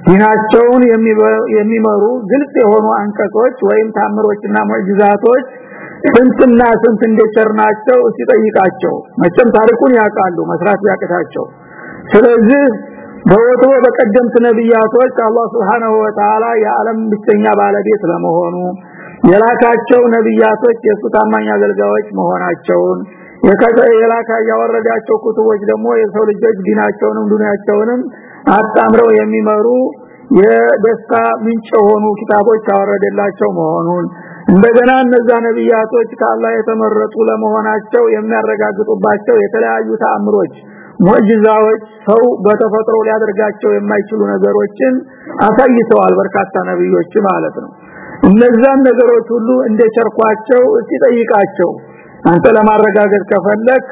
ዲናቸውን የሚመሩ ግልጽ የሆኑ አንቀጾች ወይም ታምሮችና ሙዕጂዛቶች ስንትና ስንት እንደቸርናቸው ሲጠይቃቸው መቼም ታሪኩን ያውቃሉ መስራት ያቀታቸው ስለዚህ በወትሮ በቀደምት ነብያቶች አላህ Subhanahu Wa Ta'ala የዓለም ብቸኛ ባለቤት ለመሆኑ የላካቸው ነብያቶች የሱ ታማኝ አገልጋዮች መሆናቸውን የላካ ያወረዳቸው ኩቱቦች ደግሞ የሰው ልጆች ዲናቸውንም ዱንያቸውንም አጣምረው የሚመሩ የደስታ ምንጭ የሆኑ ኪታቦች ያወረደላቸው መሆኑን እንደገና እነዛ ነብያቶች ከአላህ የተመረጡ ለመሆናቸው የሚያረጋግጡባቸው የተለያዩ ተአምሮች ሙዕጂዛዎች ሰው በተፈጥሮ ሊያደርጋቸው የማይችሉ ነገሮችን አሳይተዋል በርካታ ነብዮች ማለት ነው። እነዛን ነገሮች ሁሉ እንደቸርኳቸው እስቲ ጠይቃቸው። አንተ ለማረጋገጥ ከፈለክ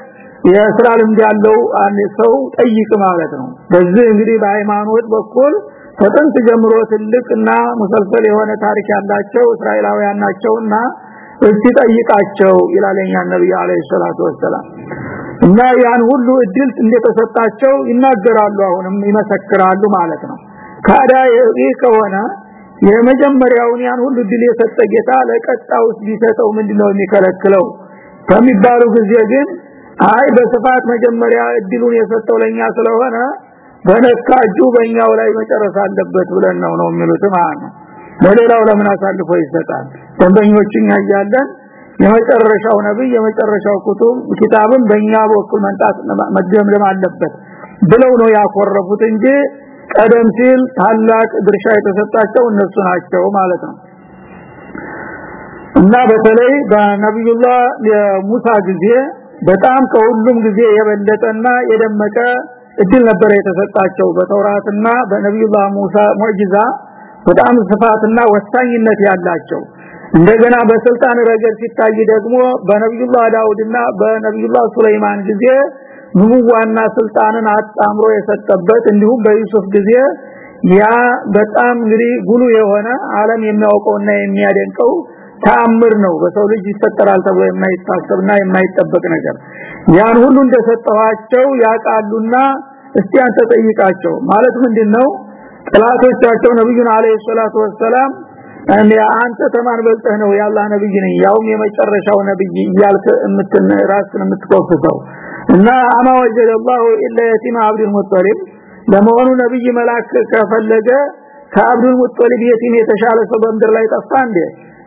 የስራ ልምድ ያለው አንድ ሰው ጠይቅ ማለት ነው። በዚህ እንግዲህ በሃይማኖት በኩል ከጥንት ጀምሮ ትልቅና ሙሰልሰል የሆነ ታሪክ ያላቸው እስራኤላውያን ናቸውና እስቲ ጠይቃቸው ይላለኛ ነብዩ አለይሂ ሰላቱ ወሰለም እና ያን ሁሉ እድል እንደተሰጣቸው ይናገራሉ አሁንም ይመሰክራሉ ማለት ነው። ካዳ ይህ ከሆነ የመጀመሪያውን ያን ሁሉ እድል የሰጠ ጌታ ለቀጣውስ ቢሰጠው ምንድነው የሚከለክለው? ከሚባሉ ጊዜ ግን አይ በስፋት መጀመሪያ እድሉን የሰጠው ለኛ ስለሆነ በነካጁ በእኛው ላይ መጨረስ አለበት ብለን ነው ነው የሚሉት ማለት ለሌላው ለምን አሳልፎ ይሰጣል? ደንበኞችን ያያለን የመጨረሻው ነብይ የመጨረሻው ኩቱብ ኪታብን በእኛ በኩል መንጣት መደምደም አለበት ብለው ነው ያቆረቡት እንጂ ቀደም ሲል ታላቅ ድርሻ የተሰጣቸው እነሱ ናቸው ማለት ነው። እና በተለይ በነብዩላህ ሙሳ ጊዜ በጣም ከሁሉም ጊዜ የበለጠና የደመቀ እድል ነበር የተሰጣቸው በተውራትና በነብዩላህ ሙሳ ሙዕጂዛ በጣም ስፋትና ወሳኝነት ያላቸው እንደገና በስልጣን ረገድ ሲታይ ደግሞ በነብዩላህ ዳውድና በነብዩላህ ሱለይማን ጊዜ ንቡዋና ስልጣንን አጣምሮ የሰጠበት እንዲሁም በዩሱፍ ጊዜ ያ በጣም እንግዲህ ጉሉ የሆነ ዓለም የሚያውቀውና የሚያደንቀው ታምር ነው። በሰው ልጅ ይፈጠራል ተብሎ የማይታሰብና የማይጠበቅ ነገር። ያን ሁሉ እንደሰጠዋቸው ያቃሉና እስቲ አንተ ጠይቃቸው። ማለት ምንድነው? ጥላቶቻቸው ነብዩን አለይሂ ሰላቱ ወሰለም እኔ አንተ ተማን በልጠህ ነው ያላህ ነብይ ነኝ? ያውም የመጨረሻው ነብይ እያልክ እምትን ራስን የምትቆፍሰው። እና አማ ወጀደላሁ ኢላ የቲማ አብዱል ሙጠሊብ ለመሆኑ ነብይ መልአክ ከፈለገ ከአብዱል ሙጠሊብ የቲም የተሻለ ሰው በምድር ላይ ጠፋ እንዴ?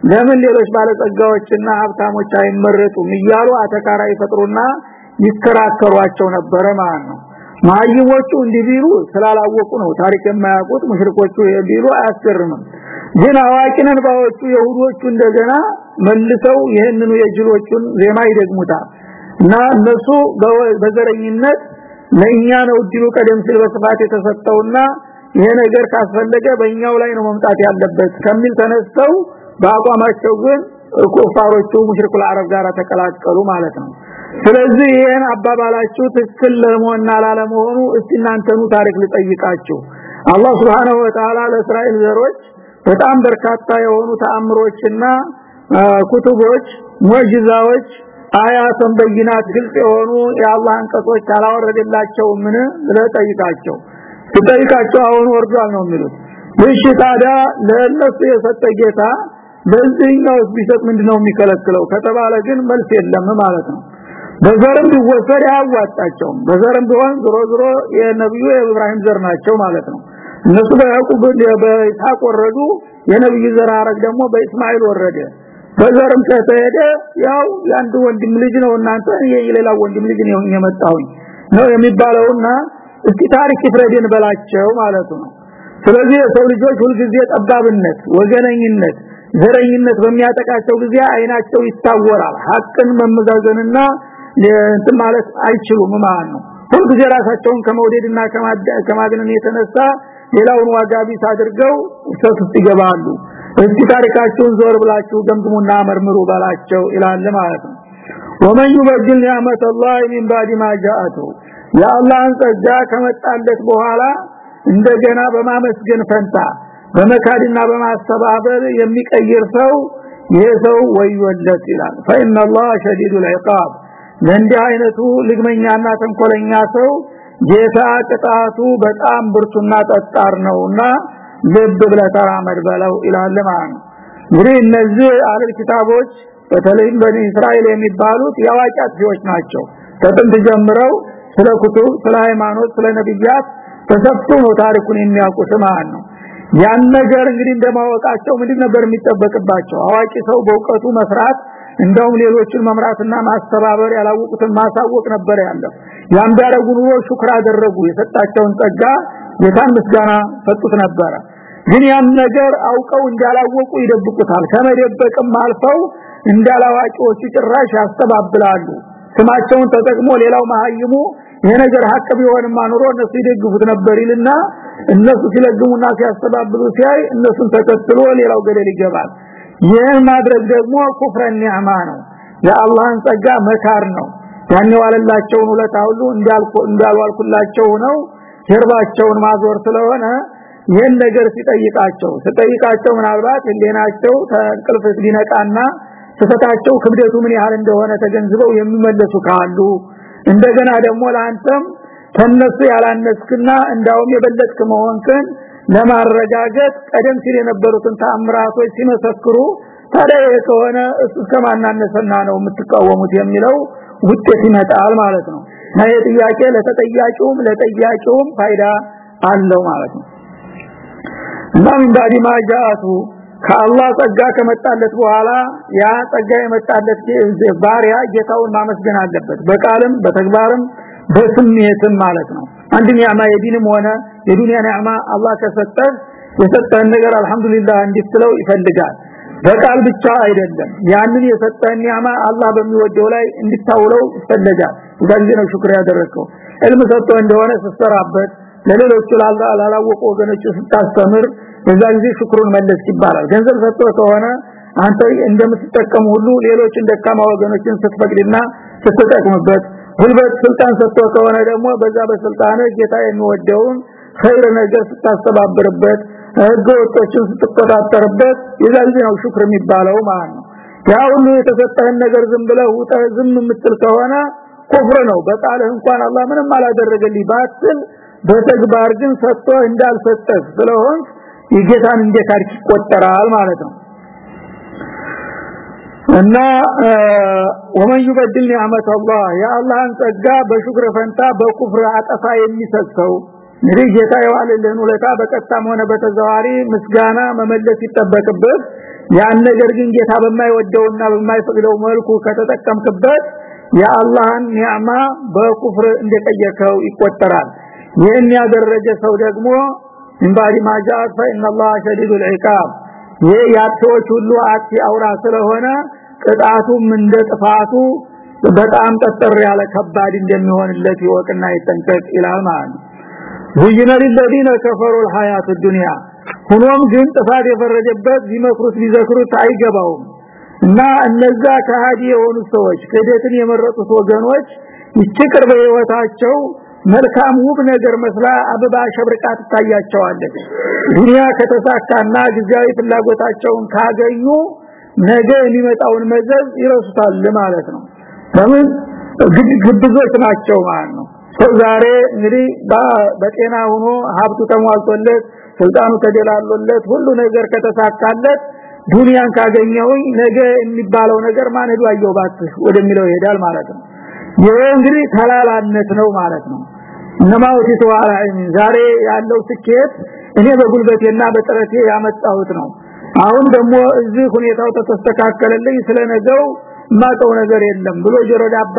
ለምን ሌሎች ባለጸጋዎችና ሀብታሞች አይመረጡም እያሉ አተካራ ይፈጥሩና ይከራከሯቸው ነበረ ማለት ነው። ማይሞቹ እንዲቢሉ ስላላወቁ ነው ታሪክ የማያውቁት። ሙሽሪኮቹ የቢሉ አያስገርምም። ግን አዋቂነን ባዎቹ የሁዶቹ እንደገና መልሰው ይህንኑ የጅሎቹን ዜማ ይደግሙታል። እና እነሱ በዘረኝነት ለኛ ነው ድሉ ቀደም ሲል በስፋት የተሰጠውና ይሄ ነገር ካስፈለገ በእኛው ላይ ነው መምጣት ያለበት ከሚል ተነስተው በአቋማቸው ግን ኩፋሮቹ ሙሽሪኩል አረብ ጋር ተቀላቀሉ ማለት ነው። ስለዚህ ይሄን አባባላችሁ ትክክል ለመሆንና ላለመሆኑ እስቲ እናንተኑ ታሪክ ልጠይቃችሁ። አላህ Subhanahu Wa Ta'ala ለእስራኤል ዘሮች በጣም በርካታ የሆኑ ተአምሮችና ኩቱቦች ሙዕጂዛዎች አያተን በይናት ግልጽ የሆኑ የአላህ አንቀጾች አላወረደላቸው ምን ለጠይቃቸው ሲጠይቃቸው አሁን ወርዷል ነው የሚሉት። እሺ ታዲያ ለነሱ የሰጠ ጌታ ለዚህኛው ቢሰጥ ምንድነው የሚከለክለው ከተባለ ግን መልስ የለም ማለት ነው። በዘርም ቢወሰድ አያዋጣቸውም። በዘርም ቢሆን ዝሮ ዝሮ የነብዩ የኢብራሂም ዘር ናቸው ማለት ነው። እነሱ በያዕቁብ በይስሐቅ ወረዱ የነብዩ ዘር አረግ ደግሞ በእስማኤል ወረደ። በዘርም ከተሄደ ያው ያንዱ ወንድም ልጅ ነው እናንተ የሌላ ወንድም ልጅ ነው የመጣውኝ ነው የሚባለውና እስቲ ታሪክ ይፍረድን በላቸው ማለቱ ነው። ስለዚህ የሰው ልጆች ሁልጊዜ ጠባብነት ወገነኝነት ዘረኝነት በሚያጠቃቸው ጊዜ አይናቸው ይታወራል ሐቅን መመዛዘንና እንትን ማለት አይችሉም ማለት ነው ሁልጊዜ ራሳቸውን ከመውደድና ከማግነን የተነሳ ሌላውን ዋጋ ቢስ አድርገው ሰት ውስጥ ይገባሉ እስቲ ታሪካቸውን ዞር ብላችሁ ገምግሙና መርምሩ ባላቸው ይላል ማለት ነው ወመን ይበድል ኒዕመተ الله من بعد ما جاءته የአላህን ጸጋ ከመጣለት በኋላ እንደገና በማመስገን ፈንታ በመካድና በማስተባበር የሚቀይር ሰው ይሄ ሰው ወዮለት ይላል فإن الله شديد العقاب ለእንዲህ አይነቱ ልግመኛና ተንኮለኛ ሰው ጌታ ቅጣቱ በጣም ብርቱና ጠጣር ነውና ልብ ብለህ ተራመድ በለው ይላል ማለት ነው እንግዲህ እነዚህ አለል ኪታቦች በተለይም በኒ እስራኤል የሚባሉት የአዋቂ አጥፊዎች ናቸው ከጥንት ጀምረው ስለ ኩቱብ ስለ ሃይማኖት ስለ ነብያት ተሰፍቶ ነው ታሪኩን የሚያውቁት ማለት ነው ያን ነገር እንግዲህ እንደማወቃቸው ምንድን ነበር የሚጠበቅባቸው? አዋቂ ሰው በእውቀቱ መስራት እንደውም ሌሎችን መምራትና ማስተባበር ያላወቁትን ማሳወቅ ነበር ያለው። ያም ዳረጉ ኑሮ ሹክር አደረጉ። የሰጣቸውን ጸጋ ጌታን ምስጋና ሰጡት ነበረ። ግን ያን ነገር አውቀው እንዳላወቁ ይደብቁታል። ከመደበቅም አልፈው እንዳላዋቂዎቹ ጭራሽ ያስተባብላሉ። ስማቸውን ተጠቅሞ ሌላው መሀይሙ ይሄ ነገር ሀቅ ቢሆንማ ኑሮ እነሱ ይደግፉት ነበር ይልና እነሱ ሲለግሙና ሲያስተባብሉ ሲያይ እነሱን ተከትሎ ሌላው ገደል ይገባል። ይህን ማድረግ ደግሞ ኩፍረን ኒዕማ ነው። የአላህን ጸጋ መካር ነው። ያን ዋለላቸውን ውለታ ሁሉ እንዳልኩ እንዳልዋልኩላቸው ነው ጀርባቸውን ማዞር ስለሆነ ይህን ነገር ሲጠይቃቸው ሲጠይቃቸው ምናልባት ህሊናቸው ተንቅልፍ ሊነቃና ስህተታቸው ክብደቱ ምን ያህል እንደሆነ ተገንዝበው የሚመለሱ ካሉ እንደገና ደግሞ ለአንተም ከነሱ ያላነስክና እንዳውም የበለጥክ መሆንክን ለማረጋገጥ ቀደም ሲል የነበሩትን ተአምራቶች ሲመሰክሩ ታዲያ ከሆነ እሱ ከማናነሰና ነው የምትቃወሙት የሚለው ውጤት ይመጣል ማለት ነው። እና ጥያቄ ለተጠያቂውም ለጠያቂውም ፋይዳ አለው ማለት ነው። እና ምን ባዲ ማጃቱ ከአላህ ጸጋ ከመጣለት በኋላ ያ ጸጋ የመጣለት ባሪያ ጌታውን ማመስገን አለበት። በቃልም በተግባርም በስሜትም ማለት ነው። አንድ ኒዕማ የዲንም ሆነ የዱንያ ኒዕማ አላህ ከሰጠ የሰጠን ነገር አልহামዱሊላህ እንድትለው ይፈልጋል። በቃል ብቻ አይደለም። ያንን የሰጠን ኒዕማ አላህ በሚወደው ላይ እንድታውለው ይፈልጋል። ስለዚህ ነው ሽክር ያደረከው። ዕልም ሰጥቶ እንደሆነ ስትሰራበት ለሌሎቹ ላላወቁ ወገኖች ስታስተምር በዛ ጊዜ ሽክሩን መለስ ይባላል። ገንዘብ ሰጥቶ ከሆነ አንተ እንደምትጠቀም ሁሉ ሌሎች እንደካማ ወገኖችን ስትፈቅድና ስትጠቅምበት ጉልበት ስልጣን ሰጥቶ ከሆነ ደግሞ በዛ በስልጣን ጌታ የሚወደውን ኸይር ነገር ስታስተባብርበት ህገ ወጦችን ስትቆጣጠርበት የዛ ነው ሽክር የሚባለው ማለት ነው። ያ ሁሉ የተሰጠህን ነገር ዝም ብለህ ውጠህ ዝም የምትል ከሆነ ኩፍር ነው። በቃልህ እንኳን አላህ ምንም አላደረገልኝ ባትል በተግባር ግን ሰጥቶ እንዳልሰጠህ ስለሆን የጌታን እንደካድክ ይቆጠራል ማለት ነው እና ወመን ይበድል ኒዕመተ አላህ የአላህን ጸጋ በሹክር ፈንታ በኩፍር አጠፋ የሚሰጠው እንግዲህ ጌታ የዋለልን ውለታ በቀጥታም ሆነ በተዘዋሪ ምስጋና መመለስ ይጠበቅበት ያን ነገር ግን ጌታ በማይወደውና በማይፈቅደው መልኩ ከተጠቀምክበት የአላህን ኒዕማ በኩፍር እንደቀየከው ይቆጠራል ይህን ያደረገ ሰው ደግሞ እንባዲ ማጃት فإن الله شديد العقاب ይሄ ሁሉ አቲ አውራ ስለሆነ ቅጣቱም እንደ ጥፋቱ በጣም ጠጠር ያለ ከባድ እንደሚሆንለት ይወቅና ይጠንቀቅ ይላል ማለት زين للذين كفروا الحياة الدنيا ሁኖም ግን ጥፋት የፈረጀበት ቢመክሩት ቢዘክሩት አይገባውም። እና እነዛ ከሃዲ የሆኑ ሰዎች ክህደትን የመረጡት ወገኖች ይችቅር በህይወታቸው መልካም ውብ ነገር መስላ አበባ ሸብርቃ ትታያቸዋለች። ዱንያ ከተሳካና ጊዜያዊ ፍላጎታቸውን ካገኙ ነገ የሚመጣውን መዘዝ ይረሱታል ማለት ነው። ለምን? ግብዞች ናቸው ማለት ነው። ዛሬ እንግዲህ በጤና ሆኖ ሀብቱ ተሟልቶለት ስልጣኑ ተደላሎለት ሁሉ ነገር ከተሳካለት ዱንያን ካገኘውኝ ነገ የሚባለው ነገር ማን ሄዱ? አየውባትህ ወደሚለው ይሄዳል ማለት ነው። ይሄ እንግዲህ ተላላነት ነው ማለት ነው እነማው ተዋራይን ዛሬ ያለው ስኬት እኔ በጉልበቴና በጥረቴ ያመጣሁት ነው። አሁን ደግሞ እዚህ ሁኔታው ተስተካከለልኝ ስለነገው ማቀው ነገር የለም ብሎ ጆሮ ዳባ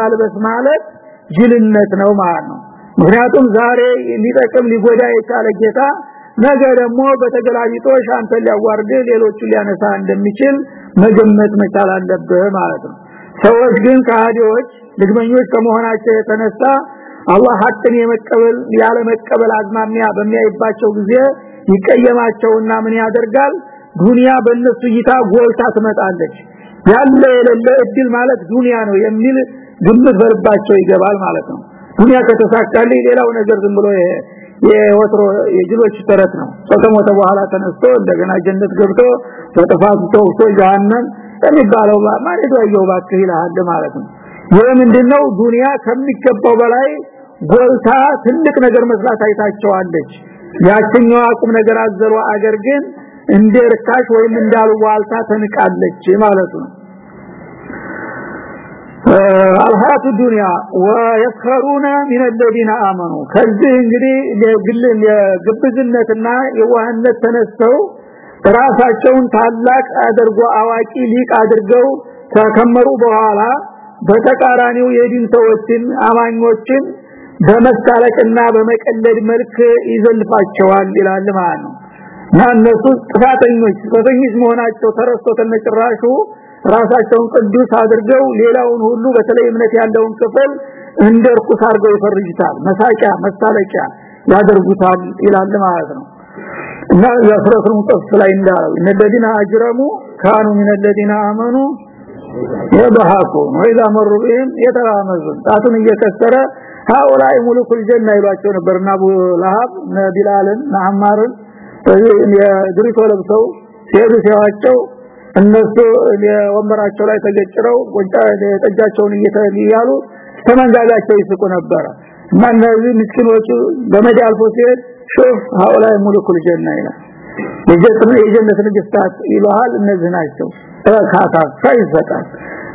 ማለት ጅልነት ነው ማለት ነው። ምክንያቱም ዛሬ ሊጠቅም ሊጎዳ የቻለ ጌታ ነገ ደግሞ በተገላቢጦሽ አንተ ሊያዋርድ ሌሎቹ ሊያነሳ እንደሚችል መገመት መቻል አለብህ ማለት ነው። ሰዎች ግን ከሃዲዎች ድግመኞች ከመሆናቸው የተነሳ አላህ ሐቅን የመቀበል ያለ መቀበል አዝማሚያ በሚያይባቸው ጊዜ ይቀየማቸውና ምን ያደርጋል? ዱንያ በእነሱ እይታ ጎልታ ትመጣለች። ያለ የሌለ እድል ማለት ዱንያ ነው የሚል ግምት በልባቸው ይገባል ማለት ነው። ዱንያ ከተሳካልኝ ሌላው ነገር ዝም ብሎ የወትሮ የጅሎች ተረት ነው። ከሞተ በኋላ ተነስቶ እንደገና ጀነት ገብቶ በጥፋቱ ተውቶ ጀሃነም የሚባለው ማን ይደው ባክህ ይላል ማለት ነው። ይህ ምንድነው? ዱንያ ከሚገባው በላይ ጎልታ ትልቅ ነገር መስራት አይታቸዋለች ያችኛው አቁም ነገር አዘሩ አገር ግን እንደ ርካሽ ወይም እንዳልዋልታ ተንቃለች ማለት ነው አልሐያቱ ዱንያ ወየስኸሩነ ሚን الذين آمنوا ከዚህ እንግዲህ የግል የግብዝነትና የዋህነት ተነስተው ራሳቸውን ታላቅ አድርጎ አዋቂ ሊቅ አድርገው ተከመሩ በኋላ በተቃራኒው የዲን ሰዎችን አማኞችን በመሳለቅና በመቀለድ መልክ ይዘልፋቸዋል ይላል ማለት ነው። ማነሱ ጥፋተኞች ጥፋተኞች መሆናቸው ተረስቶ ተመጭራሹ ራሳቸውን ቅዱስ አድርገው ሌላውን ሁሉ በተለይ እምነት ያለውን ክፍል እንደ አድርገው ይፈርጁታል። መሳቂያ መሳለቂያ ያደርጉታል ይላል ማለት ነው። እና ያስረቱ ተፍስ ላይ እንዳለው እነደዲና አጅረሙ ካኑ ሚነደዲና አመኑ የባሃቁ ወይላ መሩብም የተራመዙ ጣቱን እየከሰረ هؤلاء ملوك الجنه ይሏቸው ነበርና አቡ ለሃብ ነቢላልን ናማርን የድሪቶ ለብሰው ሲሄዱ ሲያዋቸው እነሱ ወንበራቸው ላይ ተገጭረው ወንጫ ጠጃቸውን እየተያሉ ተመንጋጋቸው ይስቁ ነበር እና እነዚህ ምስኪኖቹ በመዲ አልፎ ሲሄድ ሹፍ هؤلاء ملوك الجنه ይላል የጀነት ንግስታት ይሏል እነዚህ ናቸው እካታ ሳይሰጣል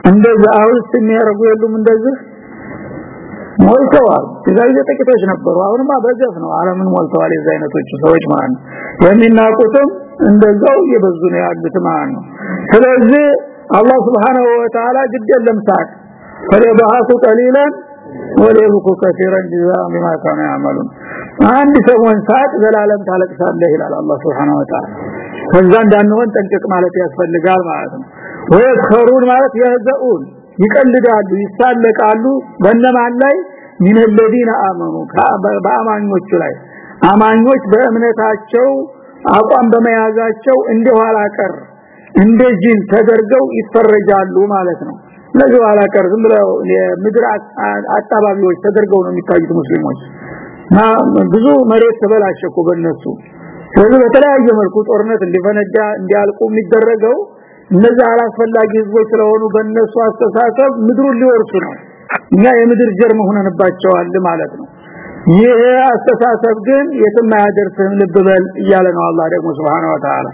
እንደዛ አውስ የሚያረጉ የሉም እንደዚህ ሞልተዋል። የዛሬ ጥቂቶች ነበሩ። አሁንማ በገፍ ነው። ዓለምን ሞልተዋል የዛ አይነቶች ሰዎች ማለት የሚናቁትም እንደዛው እየበዙ ነው ያሉት ማለት ስለዚህ አላህ Subhanahu Wa Ta'ala ግድ የለም ሳቅ። ፈለባቱ ቀሊላን ወለብኩ ከثيرا جزاء بما كانوا يعملون አንድ ሰውን ሳቅ ዘላለም ታለቅሳለህ ይላል አላህ Subhanahu Wa Ta'ala ከዛ እንዳንሆን ጠንቅቅ ማለት ያስፈልጋል ማለት ነው። ወይ ከሩን ማለት ያዘኡን ይቀልዳሉ ይሳለቃሉ። በእነማን ላይ? ምን الذين امنوا በአማኞቹ ላይ አማኞች በእምነታቸው አቋም በመያዛቸው እንደኋላ ቀር እንደ ጂን ተደርገው ይፈረጃሉ ማለት ነው ለዚህ ኋላ ቀር ዝም ብለው የምድር አጣባቢዎች ተደርገው ነው የሚታዩት ሙስሊሞች ና ብዙ መሬት ተበላሸኩ በእነሱ ስለዚህ በተለያየ መልኩ ጦርነት እንዲፈነዳ እንዲያልቁ የሚደረገው እነዚህ አላስፈላጊ ህዝቦች ስለሆኑ በእነሱ አስተሳሰብ ምድሩን ሊወርሱ ነው እኛ የምድር ጀርም ሆነንባቸዋል ማለት ነው ይሄ አስተሳሰብ ግን የትም አያደርስም ልብ በል እያለ ነው አላህ ደግሞ Subhanahu Wa Ta'ala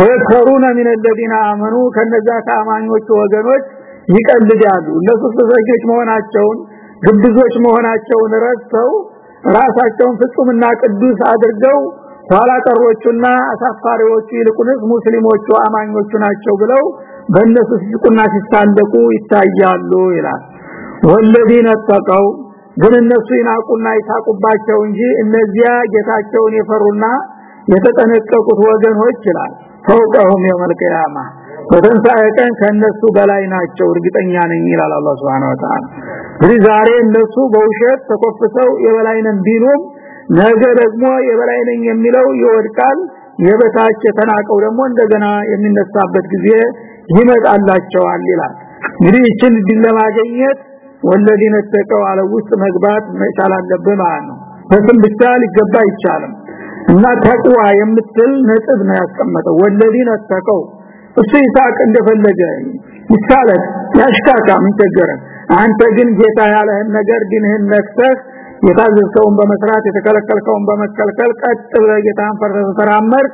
ወከሩነ من الذين امنوا ከነዛ ከአማኞች ወገኖች ይቀልዳሉ እነሱ ተሰጆች መሆናቸውን ግብዞች መሆናቸውን ረስተው ራሳቸውን ፍጹምና ቅዱስ አድርገው ኋላ ቀሮቹና አሳፋሪዎቹ ይልቁንስ ሙስሊሞቹ አማኞቹ ናቸው ብለው በእነሱ ሲቁና ሲታለቁ ይታያሉ ይላል ወለዲነ ተቀው ግን እነሱ ይናቁና ይሳቁባቸው እንጂ እነዚያ ጌታቸውን የፈሩና የተጠነቀቁት ወገኖች ይላል። ፈውቀሁም የመልቀያማ በተንሳኤ ቀን ከነሱ በላይ ናቸው እርግጠኛ ነኝ ይላል አላህ Subhanahu Wa Ta'ala እንግዲህ ዛሬ እነሱ በውሸት ተኮፍሰው የበላይነን ቢሉም ነገ ደግሞ የበላይ ነኝ የሚለው ይወድቃል የበታች የተናቀው ደግሞ እንደገና የሚነሳበት ጊዜ ይመጣላቸዋል ይላል። እንግዲህ እችን ድል ለማግኘት ወለዲነ ተቀው አለ ውስጥ መግባት መቻል አለብህ ማለት ነው። በስም ብቻ ሊገባ ይቻላል እና ተቅዋ የምትል ነጥብ ነው ያስቀመጠው። ወለዲነ ተቀው እሱ ይሳቅ እንደፈለገ ይሳለት ያሽካካ ምን አንተ ግን ጌታ ያለህን ነገር ዲንህን ነክተህ የታዘዝከውን በመስራት የተከለከልከውን በመከልከል ቀጥ ብለህ ጌታን ፈርተህ ተራመር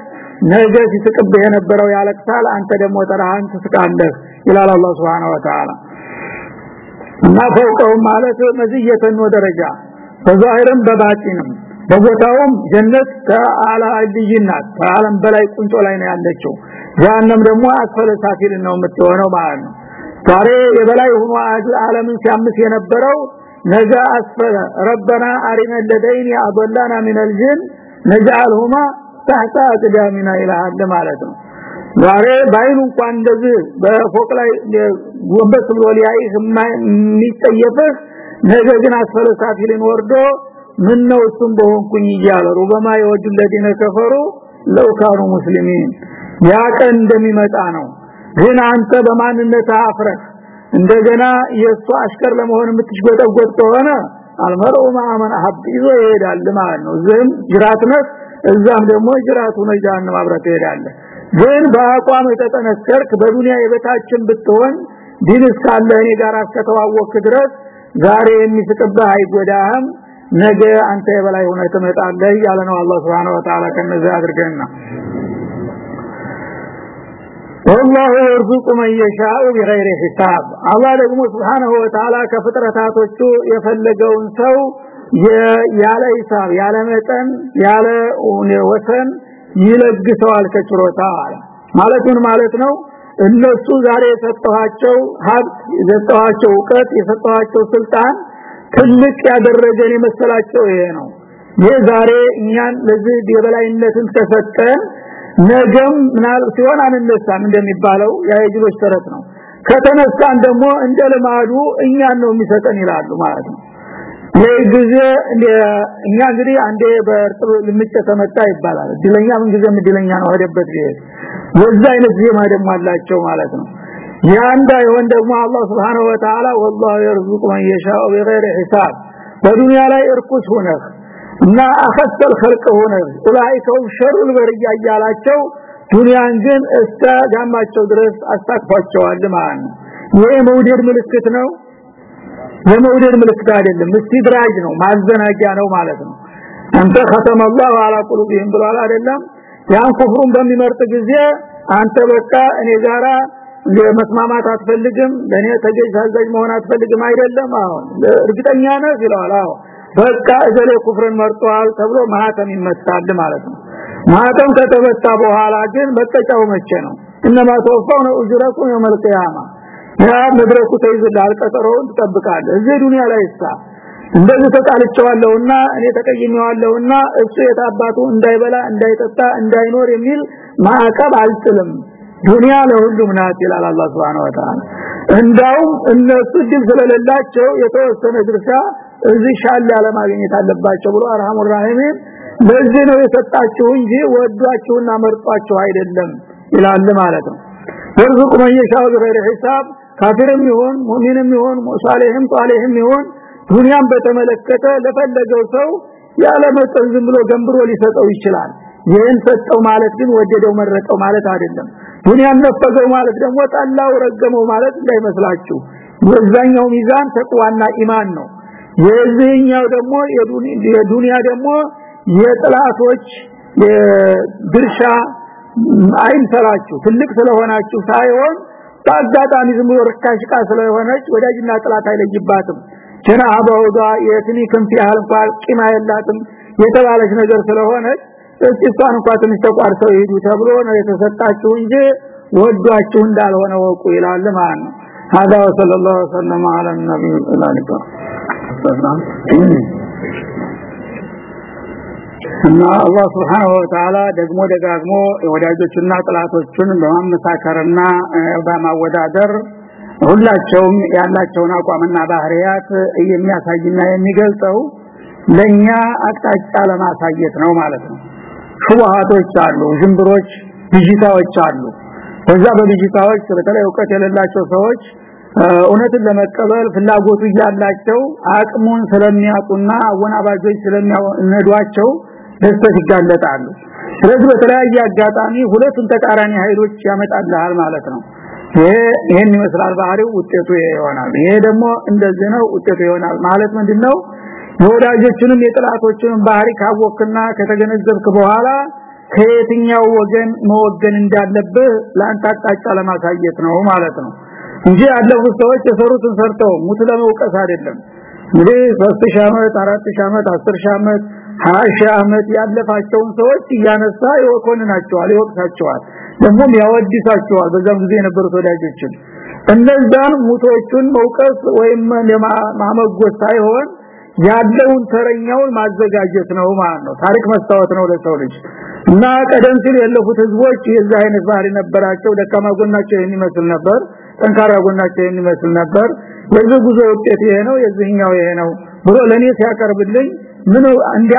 ነገ ሲስቅብህ የነበረው ያለቅሳል አንተ ደግሞ ተራህን ትስቃለህ ይላል አላህ Subhanahu Wa Ta'ala እና ፈውቀው ማለት መዝየተን ደረጃ በዛይረም በባጢንም በቦታውም ጀነት ተዓላ አልይናት በላይ ቁንጮ ላይ ነው ያለችው። ጀሃነም ደግሞ አስፈለ ነው የምትሆነው ማለት ነው። ዛሬ የበላይ ሆኖ አለምን ሲያምስ የነበረው ነገ አስፈለ ረበና አሪነ ለደይን ያضلنا من الجن نجعلهما تحت اقدامنا الى ማለት ነው። ዛሬ ባይኑ እንኳን እንደዚህ በፎቅ ላይ ወንበስ ብሎ ሊያይህ የሚጠየፍህ ነገር ግን አስፈለሳፊልን ወርዶ ምን ነው እሱም በሆንኩኝ እያለ ሩበማ የወጁ ለዲነ ከፈሩ ለውካኑ ሙስሊሚን ያ ቀን እንደሚመጣ ነው። ግን አንተ በማንነት አፍረህ እንደገና የእሱ አሽከር ለመሆን የምትሽጎጠጎጥ ከሆነ አልመረው ማመን አብ ይዞ ይሄዳል ማለት ነው። ዝም ጅራትነት እዛም ደግሞ ጅራቱ ነው ጃን ማብራት ይሄዳል ግን በአቋም የተጠነከርክ በዱንያ የበታችን ብትሆን ዲን እስካለ እኔ ጋር እስከተዋወቅክ ድረስ ዛሬ የሚስቅብህ አይጎዳህም ነገ አንተ የበላይ ሆነ ትመጣለህ ያለ ነው አላህ Subhanahu Wa Ta'ala ከነዚህ አድርገና والله يرزق من يشاء بغير حساب الله ደግሞ Subhanahu Wa Ta'ala ከፍጥረታቶቹ የፈለገውን ሰው ያለ ሂሳብ ያለ መጠን ያለ ወሰን ይለግሰዋል ከችሮታ ማለት ምን ማለት ነው? እነሱ ዛሬ የሰጠኋቸው ሀብት የሰጠኋቸው እውቀት የሰጠኋቸው ስልጣን ትልቅ ያደረገን የመሰላቸው ይሄ ነው። ይሄ ዛሬ እኛን ለዚህ የበላይነትን ተሰጠን ነገም ምናል ሲሆን አንነሳም እንደሚባለው የጅሎች ተረት ነው። ከተነሳን ደግሞ እንደ ልማዱ እኛን ነው የሚሰጠን ይላሉ ማለት ነው ለጊዜ እኛ እንግዲህ አንዴ በርጥብ ልምጭ ተመጣ ይባላል። ድለኛ ምን ጊዜ ምድለኛ ነው ወደበት ይሄ ወዛ አይነት ዜማ ደግሞ አላቸው ማለት ነው። ያንዳ ይሆን ደግሞ አላህ Subhanahu Wa Ta'ala والله يرزق من يشاء بغير حساب በዱንያ ላይ እርኩስ ሆነህ እና አخذተል خلق ሆነህ ኡላይከው ሸሩል በርያ ያላቸው ዱንያን ግን እስከ ጋማቸው ድረስ አስተካክቷቸዋል ማለት ነው። መውደድ ምልክት ነው። የመውደድ ምልክት አይደለም ምስትድራጅ ነው ማዘናጊያ ነው ማለት ነው አንተ ختم الله على قلوبهم ብሏል አይደለም ያን ኩፍሩን በሚመርጥ ጊዜ አንተ በቃ እኔ ጋራ መስማማት አትፈልግም ለኔ ተገዥ ታዛዥ መሆን አትፈልግም አይደለም አሁን እርግጠኛ ነህ ይላል አዎ በቃ እዘለ ኩፍርን መርጧል ተብሎ ማህተም ይመታል ማለት ነው ማህተም ከተመታ በኋላ ግን መቀጫው መቼ ነው እነማ ተወፋው ነው እጅራኩም የመል ቂያማ ያ መድረኩ ተይዝልሃል ቀጠሮውን ትጠብቃለህ። እዚህ ዱንያ ላይ እንደዚህ ተጣልቸዋለሁና እኔ ተቀይሜዋለሁና እሱ የታባቱ እንዳይበላ እንዳይጠጣ እንዳይኖር የሚል ማዕቀብ አልጥልም። ዱንያ ለሁሉም ናት ይላል አላህ Subhanahu Wa Ta'ala እንዳውም እነሱ ድል ስለሌላቸው የተወሰነ ድርሻ እዚህ ሻል ያለ ማግኘት አለባቸው ብሎ አርሐሙ ራሂም ለዚህ ነው የሰጣችሁ እንጂ ወዷችሁና መርጧችሁ አይደለም ይላል ማለት ነው። ወርዙቁ መየሻው ቢገይር ሂሳብ ካፊርም ይሁን ሙእሚንም ይሁን ሙሳሊህም ጧሊህም ይሁን ዱንያን በተመለከተ ለፈለገው ሰው ያለ መጠን ዝም ብሎ ገንብሮ ሊሰጠው ይችላል። ይህን ሰጠው ማለት ግን ወደደው መረጠው ማለት አይደለም። ዱንያን ነፈገው ማለት ደግሞ ጠላው ረገመው ማለት እንዳይመስላችሁ። የዛኛው ሚዛን ተቅዋና ኢማን ነው። የዚህኛው ደግሞ የዱንያ ደግሞ የጥላቶች ድርሻ አይምሰላችሁ ትልቅ ስለሆናችሁ ሳይሆን በአጋጣሚ ዝም ብሎ ርካሽ ቃ ስለሆነች ወዳጅና ጥላት አይለይባትም ጀና አባውዳ የትኒ ክንፍ ያህል እንኳን ቂማ የላትም የተባለች ነገር ስለሆነች እስቲ እሷን እንኳን ትንሽ ተቋርሰው ይሄዱ ተብሎ ነው የተሰጣችሁ እንጂ ወዷችሁ እንዳልሆነ ወቁ ይላል ማለት ነው هذا وصلى الله وسلم على النبي ذلك እና አላህ Subhanahu Wa Ta'ala ደግሞ ደጋግሞ ወዳጆችና ጥላቶችን በማመሳከርና በማወዳደር ሁላቸውም ያላቸውን አቋምና ባህሪያት የሚያሳይና የሚገልጸው ለኛ አቅጣጫ ለማሳየት ነው ማለት ነው። ሹብሃቶች አሉ ዝምብሮች ብዥታዎች አሉ። በዛ በብዥታዎች በተለይ እውቀት የሌላቸው ሰዎች እውነትን ለመቀበል ፍላጎቱ ያላቸው አቅሙን ስለሚያጡና አወናባጆች ስለሚያነዷቸው ደስተት ይጋለጣሉ። ስለዚህ በተለያየ አጋጣሚ ሁለቱን ተቃራኒ ኃይሎች ያመጣልሃል ማለት ነው። ይሄን ይመስላል ባህሪው ውጤቱ ይሆናል። ይሄ ደግሞ እንደዚህ ነው ውጤቱ ይሆናል ማለት ምንድነው? የወዳጆችንም የጥላቶችንም ባህሪ ካወቅና ከተገነዘብክ በኋላ ከየትኛው ወገን መወገን እንዳለብህ ለአንተ አቅጣጫ ለማሳየት ነው ማለት ነው። እንጂ ያለፉት ሰዎች የሰሩትን ሰርተው ሙት ለመውቀስ አይደለም። እንግዲህ 3000 ዓመት 4000 ዓመት 10000 ዓመት 20 ዓመት ያለፋቸውን ሰዎች እያነሳ ይወኮንናቸዋል ይወቅሳቸዋል ደግሞም ያወድሳቸዋል። በዛም ጊዜ የነበሩት ወዳጆችን እነዛን ሙቶቹን መውቀስ ወይም ማመጎስ ሳይሆን ያለውን ተረኛውን ማዘጋጀት ነው ማለት ነው። ታሪክ መስታወት ነው ለሰው ልጅ። እና ቀደም ሲል ያለፉት ህዝቦች የዛ አይነት ባህሪ ነበራቸው። ደካማ ጎናቸው የሚመስል ነበር ጠንካራ ጎናቸው የሚመስል ነበር። የዚህ ጉዞ ውጤት ይሄ ነው የዚህኛው ይሄ ነው ብሎ ለኔ ሲያቀርብልኝ ምን እንደ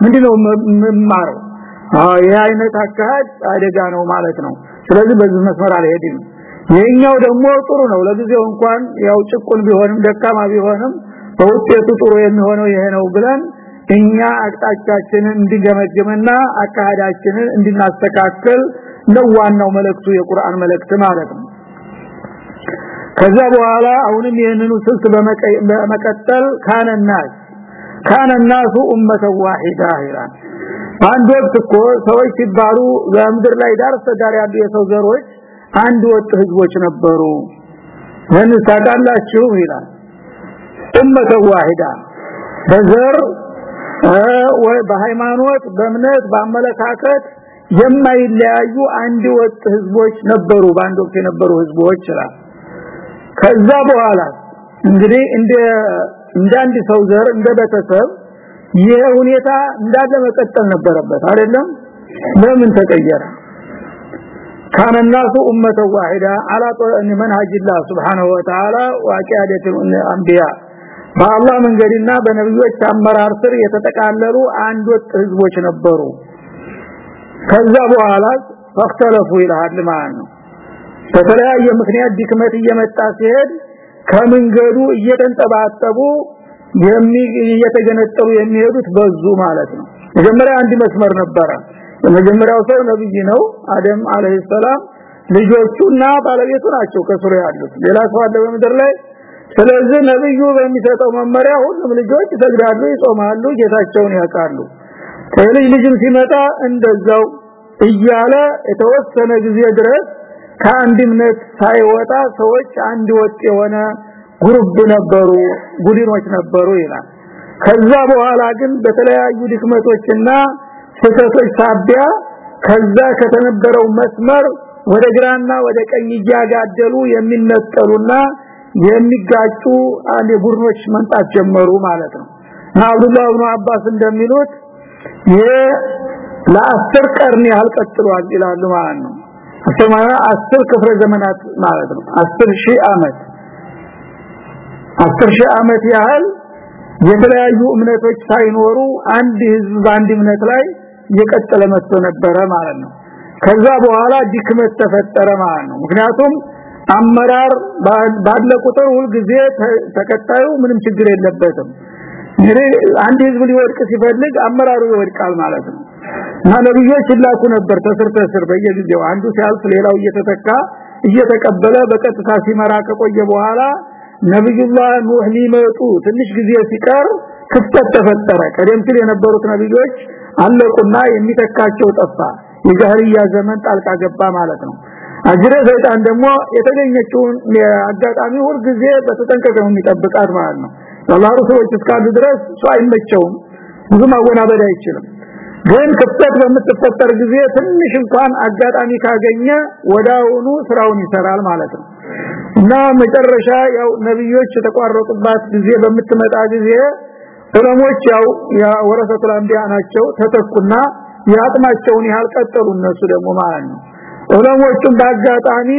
ምንድነው መማረው አዎ ይሄ አይነት አካሄድ አደጋ ነው ማለት ነው። ስለዚህ በዚህ መስመር አልሄድም። ይሄኛው ደግሞ ጥሩ ነው። ለጊዜው እንኳን ያው ጭቁን ቢሆንም ደካማ ቢሆንም በውጤቱ ጥሩ የሚሆነው ይሄ ነው ብለን እኛ አቅጣጫችንን እንዲገመግምና አካሄዳችንን እንድናስተካክል ነው ዋናው መልእክቱ የቁርአን መልእክት ማለት ነው። ከዛ በኋላ አሁንም ይህንኑ ስልት በመቀጠል ካነናስ ካነናሱ ኡመተ ዋሂዳ ይላል። አንድ ወቅት እኮ ሰዎች ሲባሉ በምድር ላይ ዳር ተዳር ያሉ የሰው ዘሮች አንድ ወጥ ህዝቦች ነበሩ። ምን ታውቃላችሁ ይላል። ኡመተ ዋሂዳ በዘር በሃይማኖት በእምነት በአመለካከት የማይለያዩ አንድ ወጥ ህዝቦች ነበሩ። በአንድ ወቅት የነበሩ ህዝቦች ይላል። ከዛ በኋላ እንግዲህ እንደ እንዳንድ ሰው ዘር እንደ ቤተሰብ ይሄ ሁኔታ እንዳለ መቀጠል ነበረበት አይደለም ለምን ተቀየረ كان الناس امه واحده على منهج الله سبحانه وتعالى وقياده الانبياء በአላህ መንገድና በነብዮች አመራር ስር የተጠቃለሉ አንድ ወጥ ህዝቦች ነበሩ ከዛ በኋላ ፈክተለፉ ይላል ማለት ነው በተለያየ ምክንያት ድክመት እየመጣ ሲሄድ ከመንገዱ እየተንጠባጠቡ እየተገነጠሉ የሚሄዱት በዙ ማለት ነው። መጀመሪያ አንድ መስመር ነበረ። የመጀመሪያው ሰው ነብይ ነው አደም አለይሂ ሰላም። ልጆቹና ባለቤቱ ናቸው ከስሩ ያሉት። ሌላ ሰው አለ በምድር ላይ። ስለዚህ ነብዩ በሚሰጠው መመሪያ ሁሉም ልጆች ይሰግዳሉ ይጾማሉ ጌታቸውን ያውቃሉ። ከልጅ ልጅም ሲመጣ እንደዛው እያለ የተወሰነ ጊዜ ድረስ ከአንድ እምነት ሳይወጣ ሰዎች አንድ ወጥ የሆነ ግሩፕ ነበሩ ቡድኖች ነበሩ ይላል። ከዛ በኋላ ግን በተለያዩ ድክመቶችና ስህተቶች ሳቢያ ከዛ ከተነበረው መስመር ወደ ግራና ወደ ቀኝ እያጋደሉ የሚነጠሉና የሚጋጩ አንድ ቡድኖች መንጣት ጀመሩ ማለት ነው። አብዱላህ ኢብኑ አባስ እንደሚሉት ለአስር ቀርን ያህል ቀጥሏል ይላሉ ማለት ነው አስተማራ 10 ክፍለ ዘመናት ማለት ነው። 10 ሺህ አመት። 10 ሺህ አመት ያህል የተለያዩ እምነቶች ሳይኖሩ አንድ ህዝብ በአንድ እምነት ላይ እየቀጠለ መጥቶ ነበረ ማለት ነው። ከዛ በኋላ ድክመት ተፈጠረ ማለት ነው። ምክንያቱም አመራር ባለ ቁጥር ሁሉ ጊዜ ተከታዩ ምንም ችግር የለበትም። አንድ ህዝብ ሊወድቅ ሲፈልግ አመራሩ ይወድቃል ማለት ነው እና ነብዮች ይላኩ ነበር ተስር ተስር በየጊዜው። አንዱ ሲያልፍ ሌላው እየተተካ እየተቀበለ በቀጥታ ሲመራ ከቆየ በኋላ ነብዩላህ ኑህ ሊመጡ ትንሽ ጊዜ ሲቀር ክፍተት ተፈጠረ። ቀደም ሲል የነበሩት ነብዮች አለቁና የሚተካቸው ጠፋ። የጃህልያ ዘመን ጣልቃ ገባ ማለት ነው። አጅረ ሰይጣን ደግሞ የተገኘችውን አጋጣሚ ሁሉ ጊዜ በተጠንቀቅ ነው የሚጠብቃት ማለት ነው። ሰዎች እስካሉ ድረስ እሱ አይመቸውም። ብዙ ማወናበድ አይችልም ግን ክፍተት በምትፈጠር ጊዜ ትንሽ እንኳን አጋጣሚ ካገኘ ወዳውኑ ስራውን ይሰራል ማለት ነው። እና መጨረሻ ያው ነብዮች የተቋረጡባት ጊዜ በምትመጣ ጊዜ ዑለሞች ያው የወረሰቱል አንቢያ ናቸው ተተኩና ያጥማቸውን ያህል ቀጠሉ እነሱ ደግሞ ማለት ነው። ዑለሞቹም በአጋጣሚ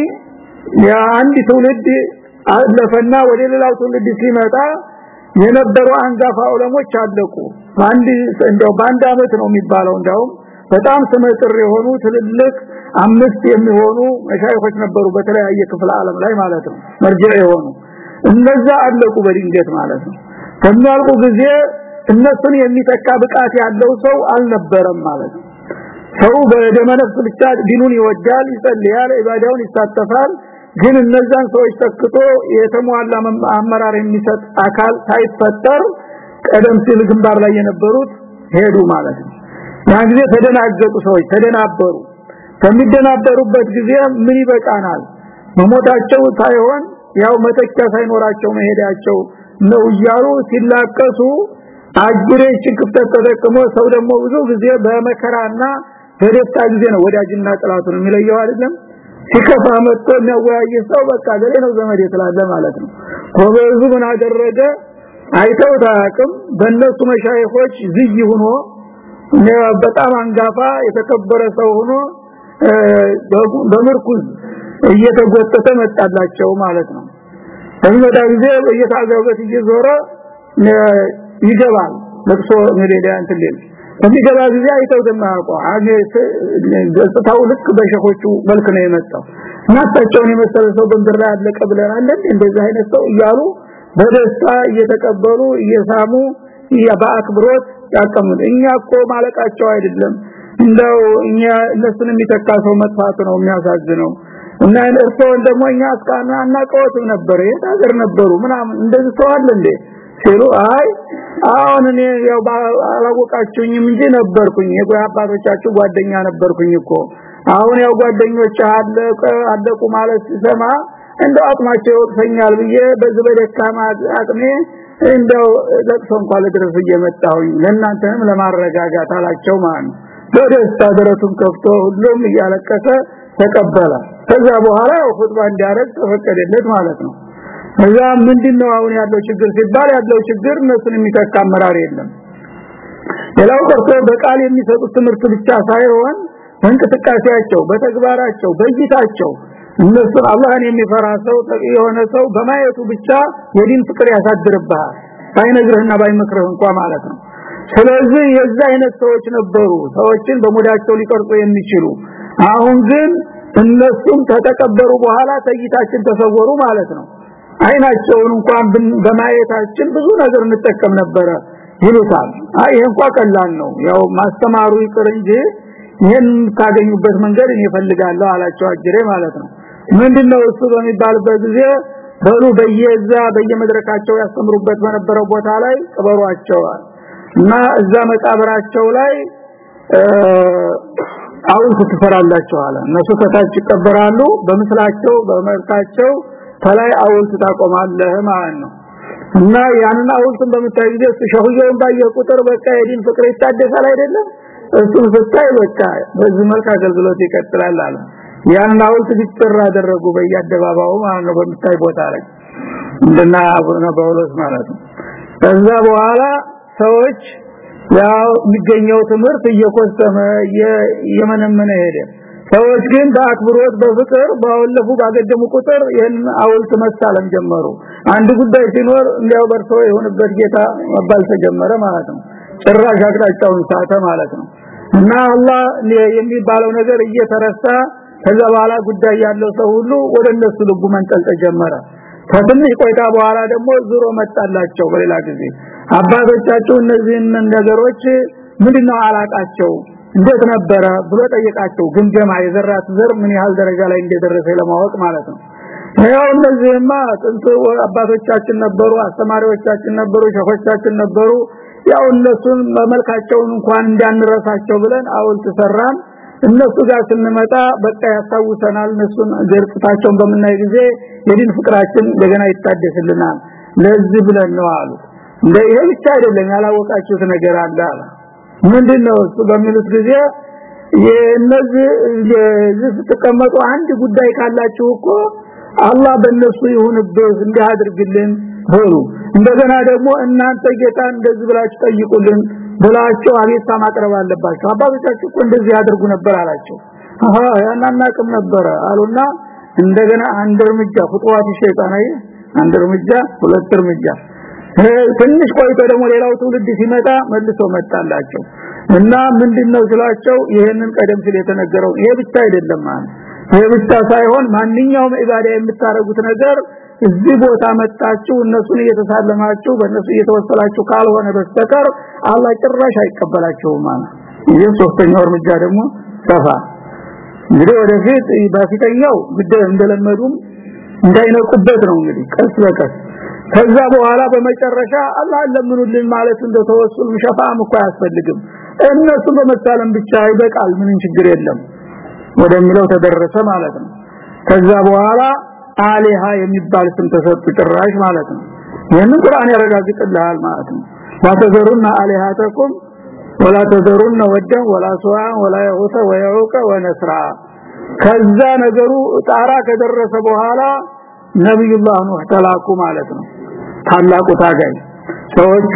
የአንድ ትውልድ አለፈና ወደ ሌላው ትውልድ ሲመጣ የነበሩ አንጋፋ ዑለሞች አለቁ አንድ እንደው በአንድ አመት ነው የሚባለው። እንደው በጣም ስመጥር የሆኑ ትልልቅ አምስት የሚሆኑ መሻይኾች ነበሩ በተለያየ ክፍለ ዓለም ላይ ማለት ነው። መርጃ የሆኑ እነዛ አለቁ በድንገት ማለት ነው። ከሚያልቁ ጊዜ እነሱን የሚተካ ብቃት ያለው ሰው አልነበረም ማለት ነው። ሰው በደመነፍስ ብቻ ዲኑን ይወዳል ይጸልያል ኢባዳውን ይሳተፋል። ግን እነዛን ሰዎች ተክቶ የተሟላ አመራር የሚሰጥ አካል ሳይፈጠር ቀደም ሲል ግንባር ላይ የነበሩት ሄዱ ማለት ነው። ያን ጊዜ ተደናገጡ ሰዎች ተደናበሩ። ከሚደናበሩበት ጊዜ ምን ይበቃናል? መሞታቸው ሳይሆን ያው መተኪያ ሳይኖራቸው መሄዳቸው ነው እያሉ ሲላቀሱ አጅሬ ክፍተት ተጠቅሞ ሰው ደግሞ ብዙ ጊዜ በመከራና በደስታ ጊዜ ነው ወዳጅና ጥላቱን የሚለየው አይደለም። ሲከፋ መጥቶ የሚያወያይ ሰው በቃ ገሌ ነው ዘመድ የተላለ ማለት ነው። ኮበዙ ምን አደረገ አይተው ታቅም በእነሱ መሻይኾች ዝይ ሆኖ በጣም አንጋፋ የተከበረ ሰው ሆኖ በምርኩዝ እየተጎተተ መጣላቸው ማለት ነው። በሚመጣ ጊዜ በየታገበት እየዞረ ይገባል። ለቅሶ ሜዳ እንትን በሚገባ ጊዜ አይተው ደማቆ ገጽታው ልክ በሸኾቹ መልክ ነው የመጣው። እናታቸውን የመሰለ ሰው በምድር ላይ አለቀ ብለናል እንደዚህ አይነት ሰው እያሉ በደስታ እየተቀበሉ እየሳሙ በአክብሮት ያቀሙት እኛ እኮ ማለቃቸው አይደለም። እንደው እኛ እነሱን የሚተካ ሰው መጥፋት ነው የሚያሳዝነው። እና እርሶን ደግሞ እኛ እስካና አናቀውትም ነበር። የት ነበሩ ምናምን? እንደዚህ ሰው አለ እንዴ? ሲሉ አይ አሁን እኔ ያው አላወቃችሁኝም እንጂ ነበርኩኝ። የጎያ አባቶቻችሁ ጓደኛ ነበርኩኝ እኮ። አሁን ያው ጓደኞች አለቀ አለቁ ማለት ሲሰማ እንደው አጥማቸው ይወቅሰኛል ብዬ በዚህ በደካማ አቅሜ እንደው ለቅሶ እንኳን ለድረስ እየመጣሁኝ ለእናንተም ለማረጋጋት አላቸው ማለት ነው። በደስታ ደረቱን ከፍቶ ሁሉም እያለቀሰ ተቀበለ። ከዛ በኋላ ኹጥባ እንዲያረግ ተፈቀደለት ማለት ነው። እዛ ምንድነው አሁን ያለው ችግር ሲባል ያለው ችግር እነሱን የሚተካ አመራር የለም። ሌላው ቀርቶ በቃል የሚሰጡት ትምህርት ብቻ ሳይሆን በእንቅስቃሴያቸው በተግባራቸው በእይታቸው እነሱ አላህን የሚፈራ ሰው የሆነ ሰው በማየቱ ብቻ የዲን ፍቅር ያሳድርብሃል። ባይነግርህና ባይመክርህ እንኳን ማለት ነው። ስለዚህ የዛ አይነት ሰዎች ነበሩ ሰዎችን በሙዳቸው ሊቀርጹ የሚችሉ። አሁን ግን እነሱም ተተከበሩ በኋላ ተይታችን ተሰወሩ ማለት ነው። አይናቸውን እንኳን በማየታችን ብዙ ነገር እንጠቀም ነበረ ይሉታል። አይ ይሄ እንኳን ቀላል ነው። ያው ማስተማሩ ይቅር እንጂ ይሄን ካገኙበት መንገድ እኔ ፈልጋለሁ አላቸው አጅሬ ማለት ነው ምንድነው እሱ በሚባልበት ጊዜ በሉ በየዛ በየመድረካቸው ያስተምሩበት በነበረው ቦታ ላይ ቀበሯቸዋል እና እዛ መቃብራቸው ላይ አሁን ትፈራላችሁ አለ። እነሱ ከታች ይቀበራሉ። በምስላቸው በመልካቸው ከላይ አውልት ታቆማለህ ማለት ነው። እና ያንን አውልትን በምታይ ጊዜ ሸሁየውን ባየ ቁጥር በቃ የዲን ፍቅር ይታደሳል አይደለም እሱን ስታይ በቃ በዚህ መልክ አገልግሎት ይቀጥላል አለ ያን አውልት ቢጥራ አደረጉ በየአደባባዩ ማለት ነው። በምታይ ቦታ ላይ እንደና አቡነ ጳውሎስ ማለት ነው። ከዛ በኋላ ሰዎች ያው የሚገኘው ትምህርት እየቆሰመ እየመነመነ ሄደ። ሰዎች ግን በአክብሮት በፍቅር ባወለፉ ባገደሙ ቁጥር ይህን አውልት መሳለም ጀመሩ። አንድ ጉዳይ ሲኖር እንዲያው በርሶ የሆነበት ጌታ መባል ተጀመረ ማለት ነው። ጭራሽ አቅጣጫውን ሳተ ማለት ነው። እና አላህ የሚባለው ነገር እየተረሳ ከዛ በኋላ ጉዳይ ያለው ሰው ሁሉ ወደ እነሱ ልቡ መንጠልጠል ጀመረ። ከትንሽ ቆይታ በኋላ ደግሞ ዙሮ መጣላቸው በሌላ ጊዜ። አባቶቻቸው እነዚህን ነገሮች ምንድነው አላቃቸው? እንዴት ነበረ ብሎ ጠየቃቸው። ግምገማ የዘራት ዘር ምን ያህል ደረጃ ላይ እንደደረሰ ለማወቅ ማለት ነው። ያው እነዚህማ ጥንት አባቶቻችን ነበሩ አስተማሪዎቻችን ነበሩ ሸኾቻችን ነበሩ። ያው እነሱን መመልካቸውን እንኳን እንዳንረሳቸው ብለን አውልት ሰራን እነሱ ጋር ስንመጣ በቃ ያስታውሰናል። እነሱን ገርጽታቸውን በምናይ ጊዜ የዲን ፍቅራችን እንደገና ይታደስልናል። ለዚህ ብለን ነው አሉ። እንደ ይሄ ብቻ አይደለም ያላወቃችሁት ነገር አለ አለ ምንድነው እሱ በሚሉት ጊዜ የነዚህ ስትቀመጡ አንድ ጉዳይ ካላችሁ እኮ አላህ በእነሱ ይሁንብህ እንዲህ አድርግልን በሉ። እንደገና ደግሞ እናንተ ጌታ እንደዚህ ብላችሁ ጠይቁልን ብላችሁ አቤታ ማቅረብ አለባችሁ አባቶቻችሁ እኮ እንደዚህ ያደርጉ ነበር አላቸው። አሃ ያናናቅም ነበረ አሉና እንደገና አንድ እርምጃ ፍጥዋት ሸይጣን አይ አንድ እርምጃ ሁለት እርምጃ። ትንሽ ቆይቶ ደግሞ ሌላው ትውልድ ሲመጣ መልሶ መጣላቸው። እና ምንድነው ስላቸው ይሄንን ቀደም ሲል የተነገረው ይሄ ብቻ አይደለም ማለት ይሄ ብቻ ሳይሆን ማንኛውም ኢባዳ የምታረጉት ነገር እዚህ ቦታ መጣችሁ እነሱን እየተሳለማችሁ በእነሱ እየተወሰላችሁ ካልሆነ በስተቀር አላህ ጭራሽ አይቀበላችሁም ማለት ይሄ ሶስተኛው እርምጃ ደግሞ ሰፋ። እንግዲህ ወደፊት በፊተኛው ግድ እንደለመዱም እንዳይነቁበት ነው እንግዲህ ቀስ በቀስ። ከዛ በኋላ በመጨረሻ አላህ ለምኑልን ማለት እንደተወሱል ሸፋም እኮ አያስፈልግም። እነሱ በመሳለም ብቻ ይበቃል ምንም ችግር የለም ወደሚለው ተደረሰ ማለት ነው። ከዛ በኋላ አሊሃ የሚባል ስም ተሰጡ ጭራሽ ማለት ነው ይህንን ቁርአን ያረጋግጥልሃል ማለት ነው ባተዘሩና አሊሃተኩም ወላ ተዘሩና ወደን ወላ ሱዋን ወላ የሁተ ወየዑቀ ወነስራ ከዛ ነገሩ ጣራ ከደረሰ በኋላ ነብዩላህ ኑህ ተላኩ ማለት ነው ታላቁ ታጋይ ሰዎቹ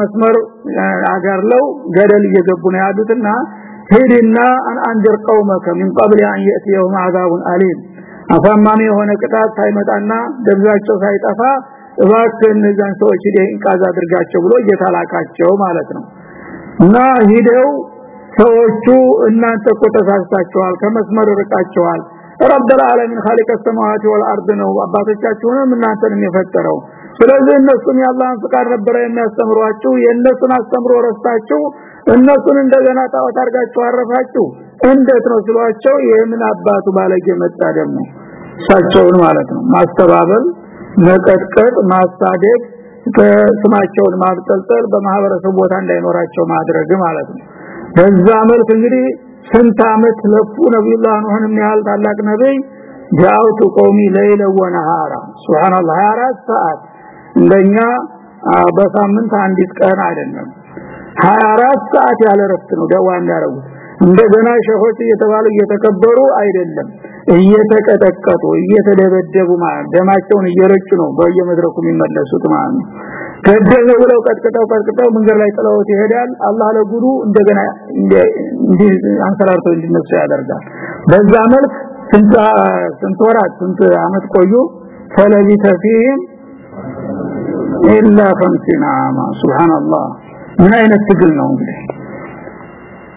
መስመር አጋርለው ገደል እየገቡ ነው ያሉትና ሄድና አንአንድር ቀውመከ من قبل ان ياتيهم عذاب اليم አፋማሚ የሆነ ቅጣት ሳይመጣና ደብዛቸው ሳይጠፋ እባክህ እነዛን ሰዎች ሄደህ እንቃዝ አድርጋቸው ብሎ እየተላካቸው ማለት ነው እና ሂደው ሰዎቹ እናንተ እኮ ተሳስታችኋል ከመስመር ርቃችኋል ረብ العالمين خالق السماوات والارض ነው አባቶቻችሁንም እናንተንም የፈጠረው ስለዚህ እነሱም የአላህን ፍቃድ ነበረ የሚያስተምሯችሁ የእነሱን አስተምሮ ረስታችሁ እነሱን እንደገና ጣዖት አርጋችሁ አረፋችሁ እንዴት ነው ሲሏቸው የምን አባቱ ባለጌ መጣ ደግሞ? እሳቸውን ማለት ነው። ማስተባበል መቀጥቀጥ ማሳደድ ስማቸውን ማብጠልጠል በማህበረሰቡ ቦታ እንዳይኖራቸው ማድረግ ማለት ነው። በዛ መልክ እንግዲህ ስንት አመት ለፉ ነብዩላህ ኑህንም ያህል ታላቅ ነብይ? ጃውቱ ቆሚ ለይለ ወነሃራ። ሱብሃንአላህ 24 ሰዓት እንደኛ በሳምንት አንዲት ቀን አይደለም። 24 ሰዓት ያለ ነው ደዋ የሚያረጉት እንደገና ሸሆች እየተባሉ እየተከበሩ አይደለም። እየተቀጠቀጡ እየተደበደቡ ደማቸውን እየረጩ ነው በየመድረኩ የሚመለሱት ማለት ነው። ገደለ ብለው ቀጥቅጠው ቀጥቅጠው መንገድ ላይ ጥለውት ይሄዳል። አላህ ለጉዱ እንደገና እንዲ አንሰራርቶ እንዲነሱ ያደርጋል። በዛ መልክ ስንት ወራት ስንት አመት ቆዩ? ፈለቢተ ፊህም ኢላ 50 አማ ሱብሃንአላህ። ምን አይነት ትግል ነው እንግዲህ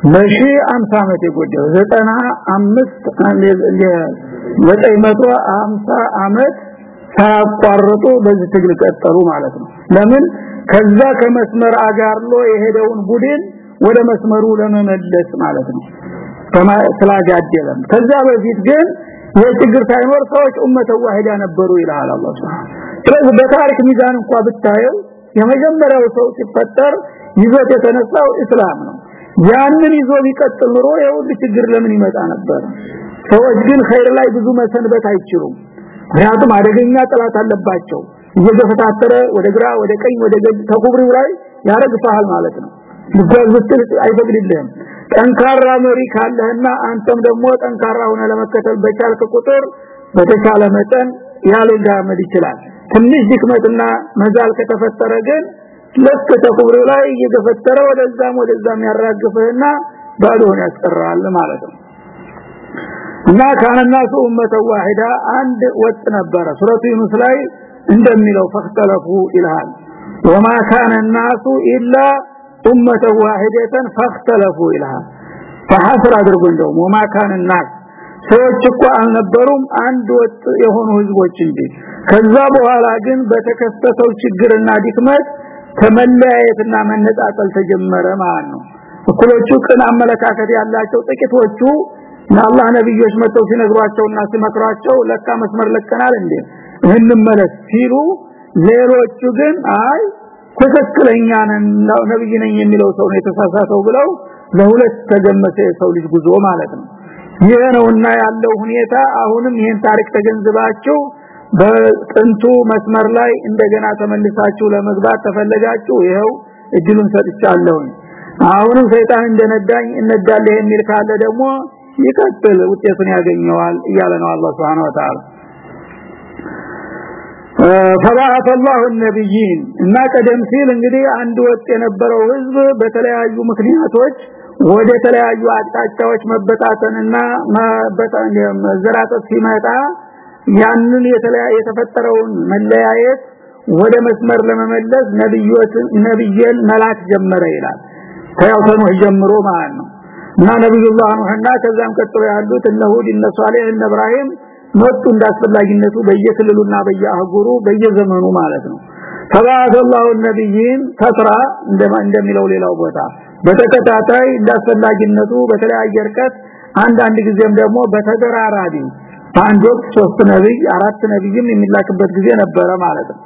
ለሺ 50 አመት የጎደው 95 950 አመት ሳያቋርጡ በዚህ ትግል ቀጠሉ ማለት ነው። ለምን? ከዛ ከመስመር አጋርሎ የሄደውን ቡድን ወደ መስመሩ ለመመለስ ማለት ነው። ስላጋደለም። ከዛ በፊት ግን የችግር ሳይኖር ሰዎች ኡመተ ዋሂዳ ነበሩ ይላል አላህ ስለዚህ በታሪክ ሚዛን እንኳን ብታየው የመጀመሪያው ሰው ሲፈጠር ይዞት የተነሳው እስላም ነው ያንን ይዞ ቢቀጥል ኑሮ የሁሉ ችግር ለምን ይመጣ ነበር? ሰዎች ግን ኸይር ላይ ብዙ መሰንበት አይችሉም። ምክንያቱም አደገኛ ጥላት አለባቸው። እየገፈታተረ ወደ ግራ ወደ ቀኝ ወደ ገጅ ተኩብሪው ላይ ያረግፋል ማለት ነው። ልጓዝትል አይፈቅድልህም ጠንካራ መሪ ካለህና አንተም ደግሞ ጠንካራ ሆነ ለመከተል በቻልክ ቁጥር በተቻለ መጠን ያልጋመድ ይችላል። ትንሽ ድክመትና መዛል ከተፈጠረ ግን ለከ ላይ እየገፈተረ ወደዛም ወደዛም ያራግፈና ባዶን ያስቀራል ማለት ነው። እና ካንናሱ ኡመተ ዋሂዳ አንድ ወጥ ነበረ። ሱረቱ ዩኑስ ላይ እንደሚለው ፈክተለፉ ኢልሃል ወማ ካነ ኢላ الا امه واحده فاختلفوا الها فحفر አድርጉ እንደው وما ሰዎች እኮ አልነበሩም አንድ ወጥ የሆኑ ህዝቦች እንጂ። ከዛ በኋላ ግን በተከሰተው ችግርና ድክመት ተመለያየትና መነጣጠል ተጀመረ ማለት ነው። እኩሎቹ ቅን አመለካከት ያላቸው ጥቂቶቹ የአላህ ነብዮች መጥተው ሲነግሯቸውና ሲመክሯቸው ለካ መስመር ለቀናል እንዴ? እንመለስ ሲሉ ሌሎቹ ግን አይ ትክክለኛ ነብይ ነኝ የሚለው ሰው ነው የተሳሳተው ብለው ለሁለት ተገመተ የሰው ልጅ ጉዞ ማለት ነው። ይሄ ነውና ያለው ሁኔታ አሁንም ይሄን ታሪክ ተገንዝባችሁ በጥንቱ መስመር ላይ እንደገና ተመልሳችሁ ለመግባት ተፈለጋችሁ ይሄው እድሉን ሰጥቻለሁ አሁንም ሰይጣን እንደነዳኝ እነዳለ የሚል ካለ ደግሞ ይቀጥል ውጤቱን ያገኘዋል እያለ ነው አላህ Subhanahu Wa Ta'ala ፈባአተ الله النبيين እና ቀደም ሲል እንግዲህ አንድ ወጥ የነበረው ህዝብ በተለያዩ ምክንያቶች ወደ ተለያዩ አቅጣጫዎች መበታተንና መዘራጠት ሲመጣ ያንን የተፈጠረውን መለያየት ወደ መስመር ለመመለስ ነብዩትን ነብየን መላክ ጀመረ ይላል። ከያውተኑ ጀምሮ ማለት ነው። እና ነብዩላህ ኑህና ከዛም ቀጥሎ ያሉት እነ እነ ሷሊህ እነ ኢብራሂም መጡ እንዳስፈላጊነቱ በየክልሉና በየአህጉሩ በየዘመኑ ማለት ነው። ተባረከላሁ ነብይን ተስራ እንደሚለው ሌላው ቦታ። በተከታታይ እንዳስፈላጊነቱ በተለያየ ርቀት አንድ ጊዜም ደግሞ በተደራራቢ አንድ ወቅት ሶስት ነብይ አራት ነብይም የሚላክበት ጊዜ ነበረ ማለት ነው።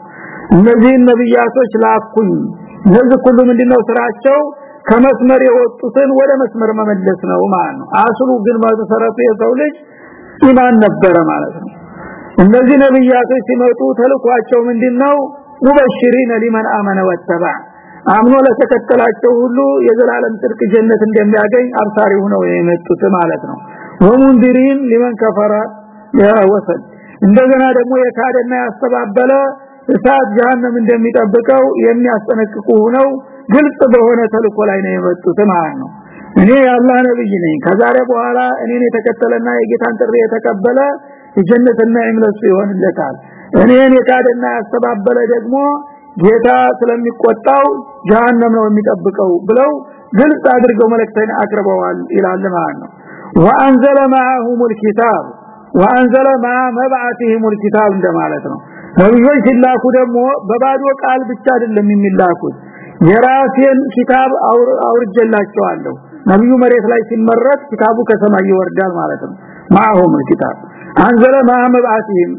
እነዚህ ነብያቶች ላኩኝ። እነዚህ ሁሉ ምንድነው ስራቸው? ከመስመር የወጡትን ወደ መስመር መመለስ ነው ማለት ነው። አስሉ ግን መሰረቱ የሰው ልጅ ኢማን ነበረ ማለት ነው። እነዚህ ነብያቶች ሲመጡ ተልኳቸው ምንድነው? ሙበሽሪን ሊመን አመነ ወተባ አምኖ ለተከተላቸው ሁሉ የዘላለም ጽድቅ ጀነት እንደሚያገኝ አብሳሪ ሆነው የመጡት ማለት ነው። ወሙንዲሪን ሊመን ከፈረ ያወሰል እንደገና ደግሞ የካደና ያስተባበለ እሳት ጀሃነም እንደሚጠብቀው የሚያስጠነቅቁ ሆነው ግልጽ በሆነ ተልኮ ላይ ነው የመጡት ማለት ነው እኔ የአላህ ነብይ ነኝ ከዛሬ በኋላ እኔን የተከተለና የጌታን ጥሪ የተቀበለ የጀነትና የምለሱ ይሆንለታል እኔን የካደና ያስተባበለ ደግሞ ጌታ ስለሚቆጣው ጀሃነም ነው የሚጠብቀው ብለው ግልጽ አድርገው መልእክተኛ አቅርበዋል ይላል ማለት ነው ወአንዘለ ማአሁም الكتاب ወአንዘለ ማ መብዓቲሂም الكتاب እንደማለት ነው ነብዮች ሲላኩ ደግሞ በባዶ ቃል ብቻ አይደለም የሚላኩት የራሴን ኪታብ አውርጀላቸዋለሁ ነብዩ መሬት ላይ ሲመረጥ ኪታቡ ከሰማይ ይወርዳል ማለት ነው ማአሁም الكتاب አንዘለ ማ መብዓቲሂም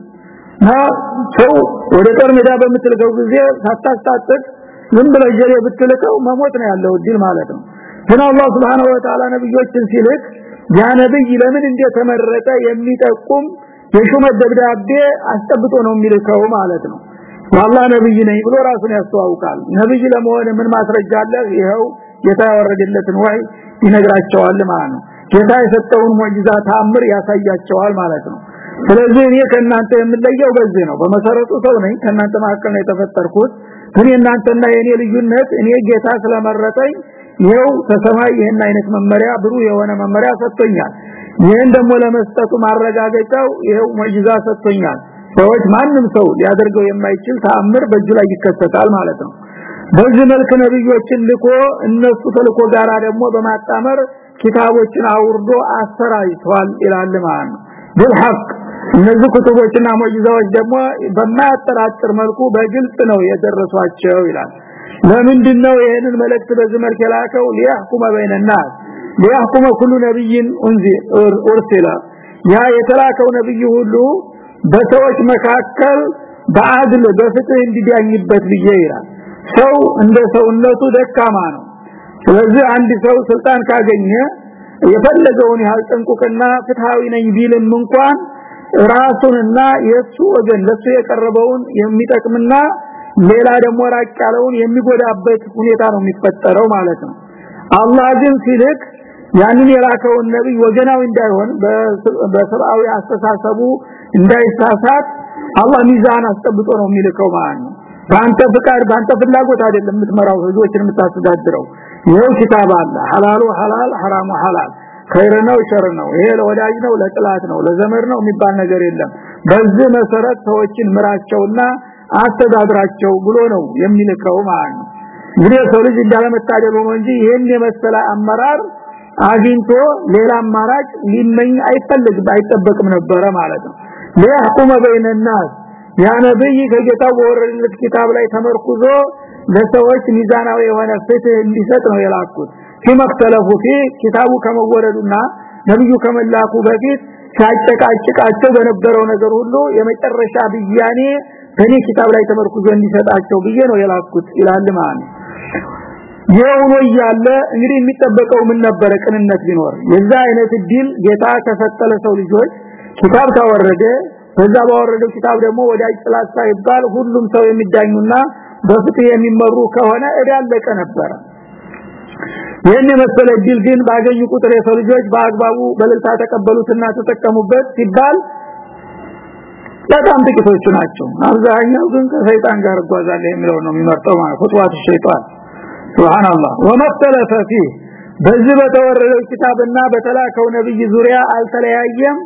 ሰው ወደ ጦር ሜዳ በምትልከው ጊዜ ሳታስታጥቅ ምን ብለህ ጀሬ ብትልከው መሞት ነው ያለው እድል ማለት ነው ግን አላህ Subhanahu Wa Ta'ala ነብዮችን ሲልክ ያ ነብይ ለምን እንደተመረጠ የሚጠቁም የሹመት ደብዳቤ አስጠብጦ ነው የሚልከው ማለት ነው። የአላህ ነብይ ነኝ ብሎ ራሱን ያስተዋውቃል። ነብይ ለመሆን ምን ማስረጃ አለ? ይሄው ጌታ ያወረደለትን ወይ ይነግራቸዋል ማለት ነው። ጌታ የሰጠውን ሙዕጂዛ ታምር ያሳያቸዋል ማለት ነው። ስለዚህ እኔ ከናንተ የምለየው በዚህ ነው። በመሰረቱ ሰው ነኝ። ከናንተ መካከል ነው የተፈጠርኩት። ግን እናንተና የኔ ልዩነት እኔ ጌታ ስለመረጠኝ ይሄው ከሰማይ ይሄን አይነት መመሪያ ብሩህ የሆነ መመሪያ ሰጥቶኛል ይሄን ደግሞ ለመስጠቱ ማረጋገጫው ይሄው ሙዕጂዛ ሰጥቶኛል ሰዎች ማንም ሰው ሊያደርገው የማይችል ተአምር በእጁ ላይ ይከሰታል ማለት ነው በዚህ መልክ ነብዮችን ልኮ እነሱ ተልኮ ጋራ ደግሞ በማጣመር ኪታቦችን አውርዶ አሰራይቷል ይላል ማለት ነው بالحق እነዚህ ኩቱቦችና ሙዕጂዛዎች ደግሞ በማያጠራጥር መልኩ በግልጽ ነው የደረሷቸው ይላል ለምንድነው ይሄንን መልእክት በዚህ መልክ የላከው? ሊያህኩመ በይነናስ ሊያህኩመ ኩሉ ነብይን እንዚ ኡርሲላ። ያ የተላከው ነብይ ሁሉ በሰዎች መካከል በአድል በፍትህ እንዲዳኝበት ብዬ ይላል። ሰው እንደ ሰውነቱ ደካማ ነው። ስለዚህ አንድ ሰው ስልጣን ካገኘ የፈለገውን ያህል ጥንቁቅና ፍትሃዊ ነኝ ቢልም እንኳን ራሱንና የሱ ወገን ለሱ የቀረበውን የሚጠቅምና ሌላ ደግሞ ራቅ ያለውን የሚጎዳበት ሁኔታ ነው የሚፈጠረው ማለት ነው። አላህ ግን ሲልክ ያንን የላከውን ነብይ ወገናዊ እንዳይሆን በሰብአዊ አስተሳሰቡ እንዳይሳሳት አላህ ሚዛን አስጠብጦ ነው የሚልከው ማለት ነው። ባንተ ፍቃድ ባንተ ፍላጎት አይደለም የምትመራው ህዝቦችን የምታስተዳድረው። ይሄው ኪታብ አለ። ሐላሉ ሐላል ሐራሙ ሐላል። ኸይር ነው ሸር ነው። ይሄ ለወዳጅ ነው ለጥላት ነው ለዘመድ ነው የሚባል ነገር የለም። በዚህ መሰረት ሰዎችን ምራቸውና አስተዳድራቸው ብሎ ነው የሚልከው ማለት ነው። እንግዲህ ሰው ልጅ እንዳለመታደል ሆኖ እንጂ ይሄን የመሰለ አመራር አግኝቶ ሌላ አማራጭ ሊመኝ አይፈልግም አይጠበቅም ነበረ ማለት ነው። ለያህኩመ በይነናስ ያ ነብይ ከጌታው በወረደለት ኪታብ ላይ ተመርኩዞ ለሰዎች ሚዛናዊ የሆነ ፍትህ እንዲሰጥ ነው የላኩት። ሲመክተለፉ ፊ ኪታቡ ከመወረዱና ነብዩ ከመላኩ በፊት ሲያጨቃጭቃቸው በነበረው ነገር ሁሉ የመጨረሻ ብያኔ በኔ ኪታብ ላይ ተመርኩዞ እንዲሰጣቸው ብዬ ነው የላኩት ይላል ማለት የሆኖ እያለ እንግዲህ የሚጠበቀው ምን ነበረ? ቅንነት ቢኖር። የዛ አይነት ዕድል ጌታ ከፈጠለ ሰው ልጆች ኪታብ ታወረደ በዛ ባወረደው ኪታብ ደግሞ ወዳጅ ጥላቻ ይባል ሁሉም ሰው የሚዳኙና በፍትህ የሚመሩ ከሆነ እዳለቀ ነበረ ይህን የመሰለ ዕድል ግን ባገኙ ቁጥር የሰው ልጆች በአግባቡ በእልልታ ተቀበሉትና ተጠቀሙበት ሲባል በጣም ጥቂቶቹ ናቸው አብዛኛው ግን ከሰይጣን ጋር ጓዛለ የሚለው ነው የሚመርጠው ማለት ኹጥዋት ሸይጣን ሱብሃንአላህ ወመተለፈ ፊ በዚህ በተወረደው ኪታብና በተላከው ነብይ ዙሪያ አልተለያየም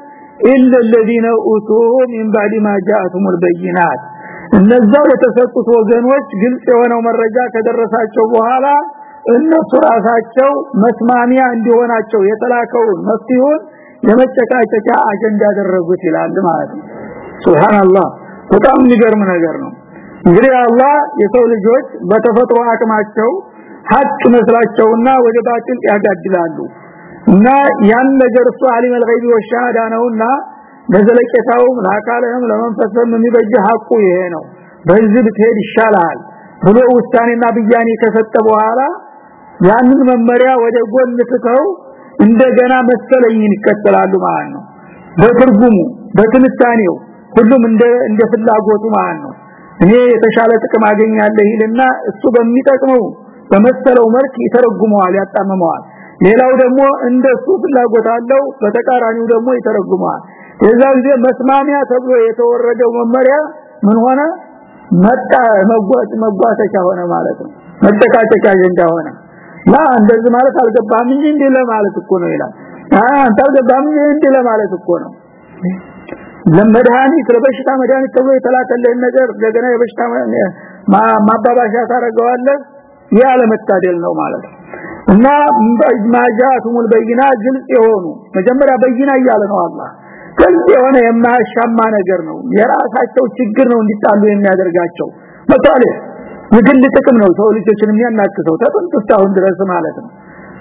ኢላ الذين اوتوا من بعد ما جاءتهم البينات እነዛው የተሰጡት ወገኖች ግልጽ የሆነው መረጃ ከደረሳቸው በኋላ እነሱ ራሳቸው መስማሚያ እንዲሆናቸው የተላከውን መፍትሄውን የመጨቃጨቂያ አጀንዳ ያደረጉት ይላል ማለት ነው ሱብሃንአላህ በጣም የሚገርም ነገር ነው እንግዲህ አላህ የሰው ልጆች በተፈጥሮ አቅማቸው ሀቅ መስላቸውና ወደ ባጥል ያጋድላሉ እና ያን ነገር እሱ አሊም الغيب والشهاده ነውና ለዘለቄታውም ለአካልህም ለመንፈስም የሚበጅ ሀቁ ይሄ ነው በዚህ ብትሄድ ይሻላል ብሎ ውሳኔና ብያኔ ከሰጠ በኋላ ያንን መመሪያ ወደ ጎን ትተው እንደገና መሰለኝን ይከተላሉ ማለት ነው በትርጉሙ በትንታኔው ሁሉም እንደ እንደ ፍላጎቱ ማለት ነው። እኔ የተሻለ ጥቅም አገኛለሁ ይልና እሱ በሚጠቅመው በመሰለው መልክ ይተረጉመዋል ያጣመመዋል ሌላው ደግሞ እንደሱ ፍላጎት አለው በተቃራኒው ደግሞ ይተረጉመዋል። የዛ ጊዜ መስማሚያ ተብሎ የተወረደው መመሪያ ምን ሆነ? መጣ መጓዝ መጓተቻ ሆነ ማለት ነው። መጨቃጨቂያ አጀንዳ ሆነ። ላ እንደዚህ ማለት አልገባም እንጂ ለማለት እኮ ነው ይላል። አንተ አልገባም እንዲህ ለማለት እኮ ነው ለመድኃኒት ለበሽታ መድኃኒት ተብሎ የተላከልህን ነገር እንደገና የበሽታ ማባባሻ ታረጋዋለህ ያለ መታደል ነው ማለት እና ማጃቱሙል በይና ግልጽ የሆኑ መጀመሪያ በይና እያለ ነው አላህ። ግልጽ የሆነ የማያሻማ ነገር ነው። የራሳቸው ችግር ነው እንዲጣሉ የሚያደርጋቸው። መጣለ የግል ጥቅም ነው ሰው ልጆችን የሚያናክሰው። ተጥንት እስካሁን ድረስ ማለት ነው።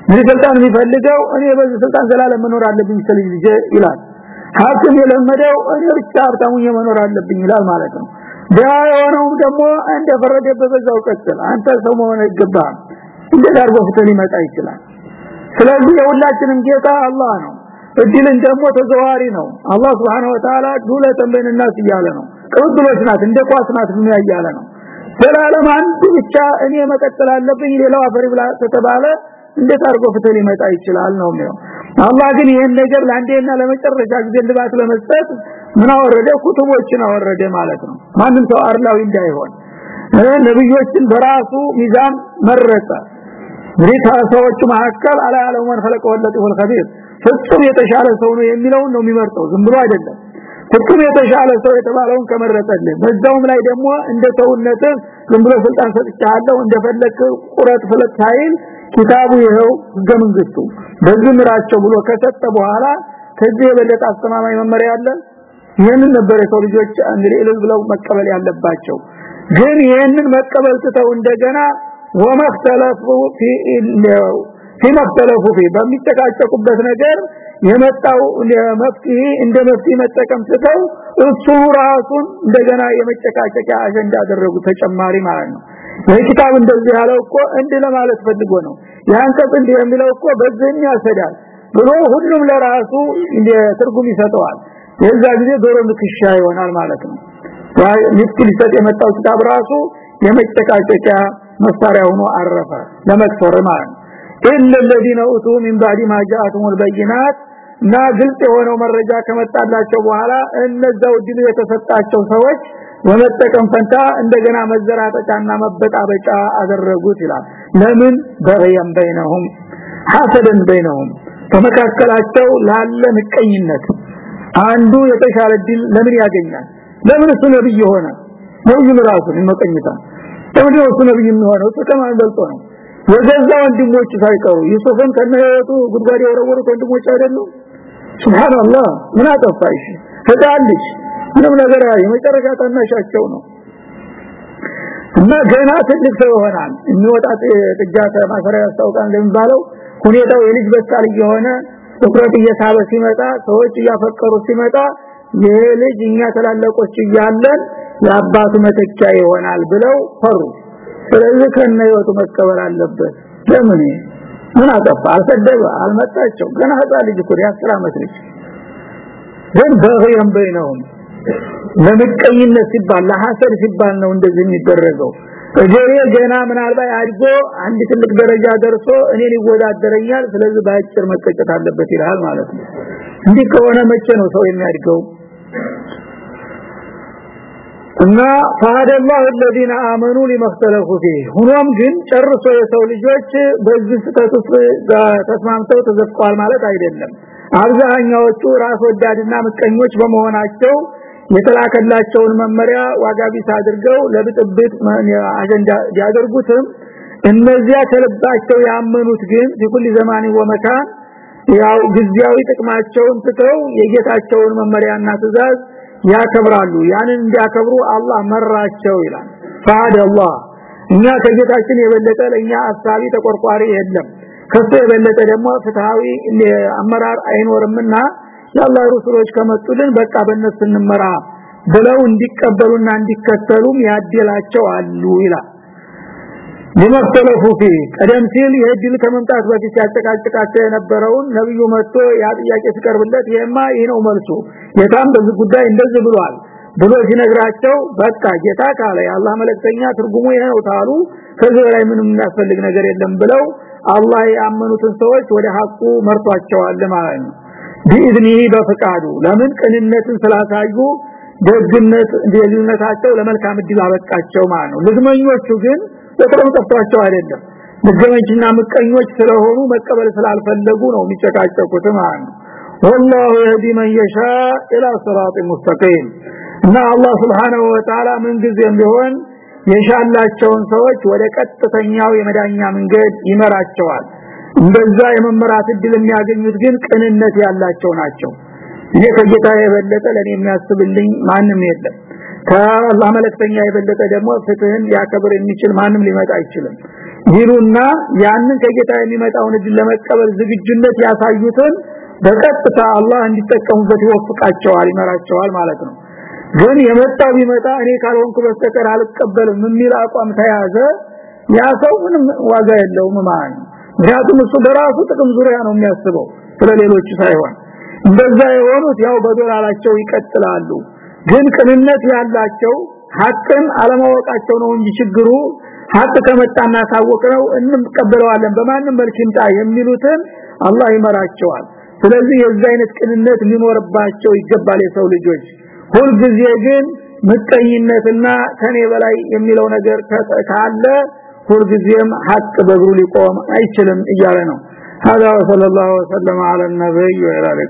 ምን ስልጣን የሚፈልገው እኔ በዚህ ስልጣን ዘላለም መኖር አለብኝ ስለዚህ ይላል ሀብትም የለመደው እኔ ብቻ ሀብታሙ መኖር አለብኝ ይላል ማለት ነው። ዳ የሆነው ደግሞ እንደፈረደበት በዛው ቀጥል። አንተ ሰው መሆን አይገባም እንዴት አርጎ ፍትህ ሊመጣ ይችላል? ስለዚህ የሁላችንም ጌታ አላህ ነው። እድልን ደግሞ ተዘዋሪ ነው። አላህ Subhanahu Wa Ta'ala ዱለተን በእናት እያለ ነው። ቅብብሎች ናት እንደ ኳስ ናት የሚያያለ ነው። ዘላለም አንድ ብቻ እኔ መቀጠል አለብኝ ሌላው አፈሪ ብላ ተተባለ። እንዴት አርጎ ፍትህ ሊመጣ ይችላል ነው የሚለው አላህ ግን ይሄን ነገር ለአንዴና ለመጨረሻ ጊዜ ልባት ለመስጠት ምን አወረደ? ኩቱቦችን አወረደ ማለት ነው። ማንም ሰው አርላዊ እንዳይሆን። ነብዮችን በራሱ ሚዛን መረጠ። ሪታ ሰዎች መካከል አላ ያለውን ፈለቀ ወለጥ ፍጹም የተሻለ ሰው ነው የሚለውን ነው የሚመርጠው። ዝም ብሎ አይደለም። ፍጹም የተሻለ ሰው የተባለውን ከመረጠልህ። በዛውም ላይ ደግሞ እንደ ሰውነት ዝም ብሎ ስልጣን ሰጥቻለሁ እንደፈለክ ቁረጥ ፍለጥ ሳይል ኪታቡ ይሄው ህገ መንግስቱ። በዚህ ብሎ ከሰጠ በኋላ ከዚህ የበለጠ አስተማማኝ መመሪያ አለ? ይህንን ነበር የሰው ልጆች እንግዲህ ብለው መቀበል ያለባቸው። ግን ይህንን መቀበል ትተው እንደገና ወመختلፉ في فيما اختلفوا فيه በሚተቃጨቁበት ነገር የመጣው መፍትሄ እንደ መፍትሄ መጠቀም ትተው እሱ ራሱን እንደገና የመጨቃጨቂያ አጀንዳ አደረጉ። ተጨማሪ ማለት ነው። የኪታብ እንደዚህ ያለው እኮ እንደ ለማለት ፈልጎ ነው ያንቀጽ እንደ የሚለው እኮ በዚህ ያሰዳል ብሎ ሁሉም ለራሱ እንደ ትርጉም ይሰጠዋል የዛ ጊዜ ዶሮ ንክሻ ይሆናል ማለት ነው ያ ምስኪን ሊሰጥ የመጣው ኪታብ ራሱ የመጨቃጨቂያ መሳሪያ ሆኖ አረፈ ለመክፈር ማለት ነው ኢለ الذين اوتوا من بعد ما جاءتهم البينات እና ግልጽ የሆነው መረጃ ከመጣላቸው በኋላ እነዛው ድል የተሰጣቸው ሰዎች በመጠቀም ፈንታ እንደገና መዘራጠጫና መበጣበጫ አደረጉት ይላል። ለምን? በረየም በይነሁም ሐሰደን በይነሁም። በመካከላቸው ላለ ምቀኝነት አንዱ የተሻለ ድል ለምን ያገኛል? ለምን እሱ ነብይ ሆነ? ነብዩ ራሱን ይመቀኝታ ለምን እሱ ነብይ የሚሆነው? ከማን በልጦ ነው? የገዛ ወንድሞቹ ሳይቀሩ ዩሱፍን ከነህይወቱ ጉድጓድ የወረወሩት ወንድሞች አይደሉም? ሱብሃንአላህ ምን አጠፋሽ? ተጣልሽ ምንም ነገር የመጨረሻ ታናሻቸው ነው። እና ገና ትልቅ ሰው ይሆናል። የሚወጣ ጥጃ ከማሰሪያ ያስታውቃል እንደሚባለው ሁኔታው የልጅ በሳል እየሆነ ትኩረት እየሳበ ሲመጣ ሰዎች እያፈቀሩ ሲመጣ ይሄ ልጅ እኛ ተላለቆች እያለን የአባቱ መተኪያ ይሆናል ብለው ፈሩ። ስለዚህ ከነ መቀበል አለበት። ለምን? ምን አጠፋ? አልሰደበ አልመጣቸው። ገና ህፃን ልጅ እኮ የአስር አመት ግን በግየም በይነውም ለምቀኝነት ሲባል ለሐሰድ ሲባል ነው እንደዚህ የሚደረገው እገሬ ገና ምናልባት አድጎ አንድ ትልቅ ደረጃ ደርሶ እኔን ይወዳደረኛል ስለዚህ ባጭር መቀጨት አለበት ይላል ማለት ነው እንዲህ ከሆነ መቼ ነው ሰው የሚያድገው እና فهد الله الذين امنوا لما اختلفوا فيه ሆኖም ግን ጨርሶ የሰው ልጆች በዚህ ስህተት ተስማምተው ተዘፍቀዋል ማለት አይደለም አብዛኛዎቹ ራስ ወዳድና ምቀኞች በመሆናቸው የተላከላቸውን መመሪያ ዋጋ ቢስ አድርገው ለብጥብጥ አጀንዳ ያደርጉትም እነዚያ ከልባቸው ያመኑት ግን በኩል ዘማን ወመካን ያው ጊዜያዊ ጥቅማቸውን ትተው የጌታቸውን መመሪያና ትእዛዝ ያከብራሉ። ያንን እንዲያከብሩ አላህ መራቸው ይላል። ፈአድ አላህ እኛ ከጌታችን የበለጠ ለኛ አሳቢ ተቆርቋሪ የለም። ከሱ የበለጠ ደግሞ ፍትሃዊ አመራር አይኖርምና የአላህ ረሱሎች ከመጡልን በቃ በእነሱ እንመራ ብለው እንዲቀበሉና እንዲከተሉም ያደላቸው አሉ ይላል። ለመስተለፉ ፊ ቀደም ሲል የድል ከመምጣት በፊት ያጨቃጨቃቸው የነበረውን ነብዩ መጥቶ ያ ጥያቄ ሲቀርብለት ይሄማ ይሄ ነው መልሱ። ጌታም በዚህ ጉዳይ እንደዚህ ብሏል ብሎ ሲነግራቸው በቃ ጌታ ካለ የአላህ መልእክተኛ ትርጉሙ ይሄ ነው ታሉ ከዚህ ላይ ምንም የሚያስፈልግ ነገር የለም ብለው አላህ ያመኑትን ሰዎች ወደ ሐቁ መርቷቸዋል ማለት ነው ቢኢዝኒሂ በፍቃዱ ለምን ቅንነትን ስላሳዩ ደግነት እንደልነታቸው ለመልካም እድል አበቃቸው ማለት ነው ልግመኞቹ ግን ጥቅም ጠፍቷቸው አይደለም ልግመኞችና ምቀኞች ስለሆኑ መቀበል ስላልፈለጉ ነው የሚጨቃጨቁት ማለት ነው والله يهدي من يشاء الى صراط مستقيم እና አላህ Subhanahu Wa Ta'ala ምን ጊዜም ቢሆን የሻላቸውን ሰዎች ወደ ቀጥተኛው የመዳኛ መንገድ ይመራቸዋል እንደዛ የመመራት እድል የሚያገኙት ግን ቅንነት ያላቸው ናቸው። ይሄ ከጌታ የበለጠ ለኔ የሚያስብልኝ ማንም የለም። ከአላህ መልእክተኛ የበለጠ ደግሞ ፍትህን ሊያከብር የሚችል ማንም ሊመጣ አይችልም። ይሉና ያንን ከጌታ የሚመጣውን እድል ለመቀበል ዝግጁነት ያሳዩትን በቀጥታ አላህ እንዲጠቀሙበት ይወፍቃቸዋል ይመራቸዋል ማለት ነው። ግን የመጣው ቢመጣ እኔ ካልሆንኩ በስተቀር አልቀበልም የሚል አቋም ተያዘ። ያ ሰው ምንም ዋጋ የለውም ማለት ነው ምክንያቱም እሱ በራሱ ጥቅም ዙሪያ ነው የሚያስበው ስለሌሎቹ ሳይሆን። እንደዛ የሆኑት ያው በዶላራቸው ይቀጥላሉ። ግን ቅንነት ያላቸው ሐቅን አለማወቃቸው ነው እንጂ ችግሩ ሐቅ ከመጣና ታወቀው እንቀበለዋለን በማንም መልክ ይምጣ የሚሉትን አላህ ይመራቸዋል። ስለዚህ የዚህ አይነት ቅንነት ሊኖርባቸው ይገባል የሰው ልጆች። ሁል ጊዜ ግን ምቀኝነትና ከኔ በላይ የሚለው ነገር ካለ ሁል ጊዜም ሐቅ በእግሩ ሊቆም አይችልም እያለ ነው هذا وصلى الله وسلم على النبي وعلى اله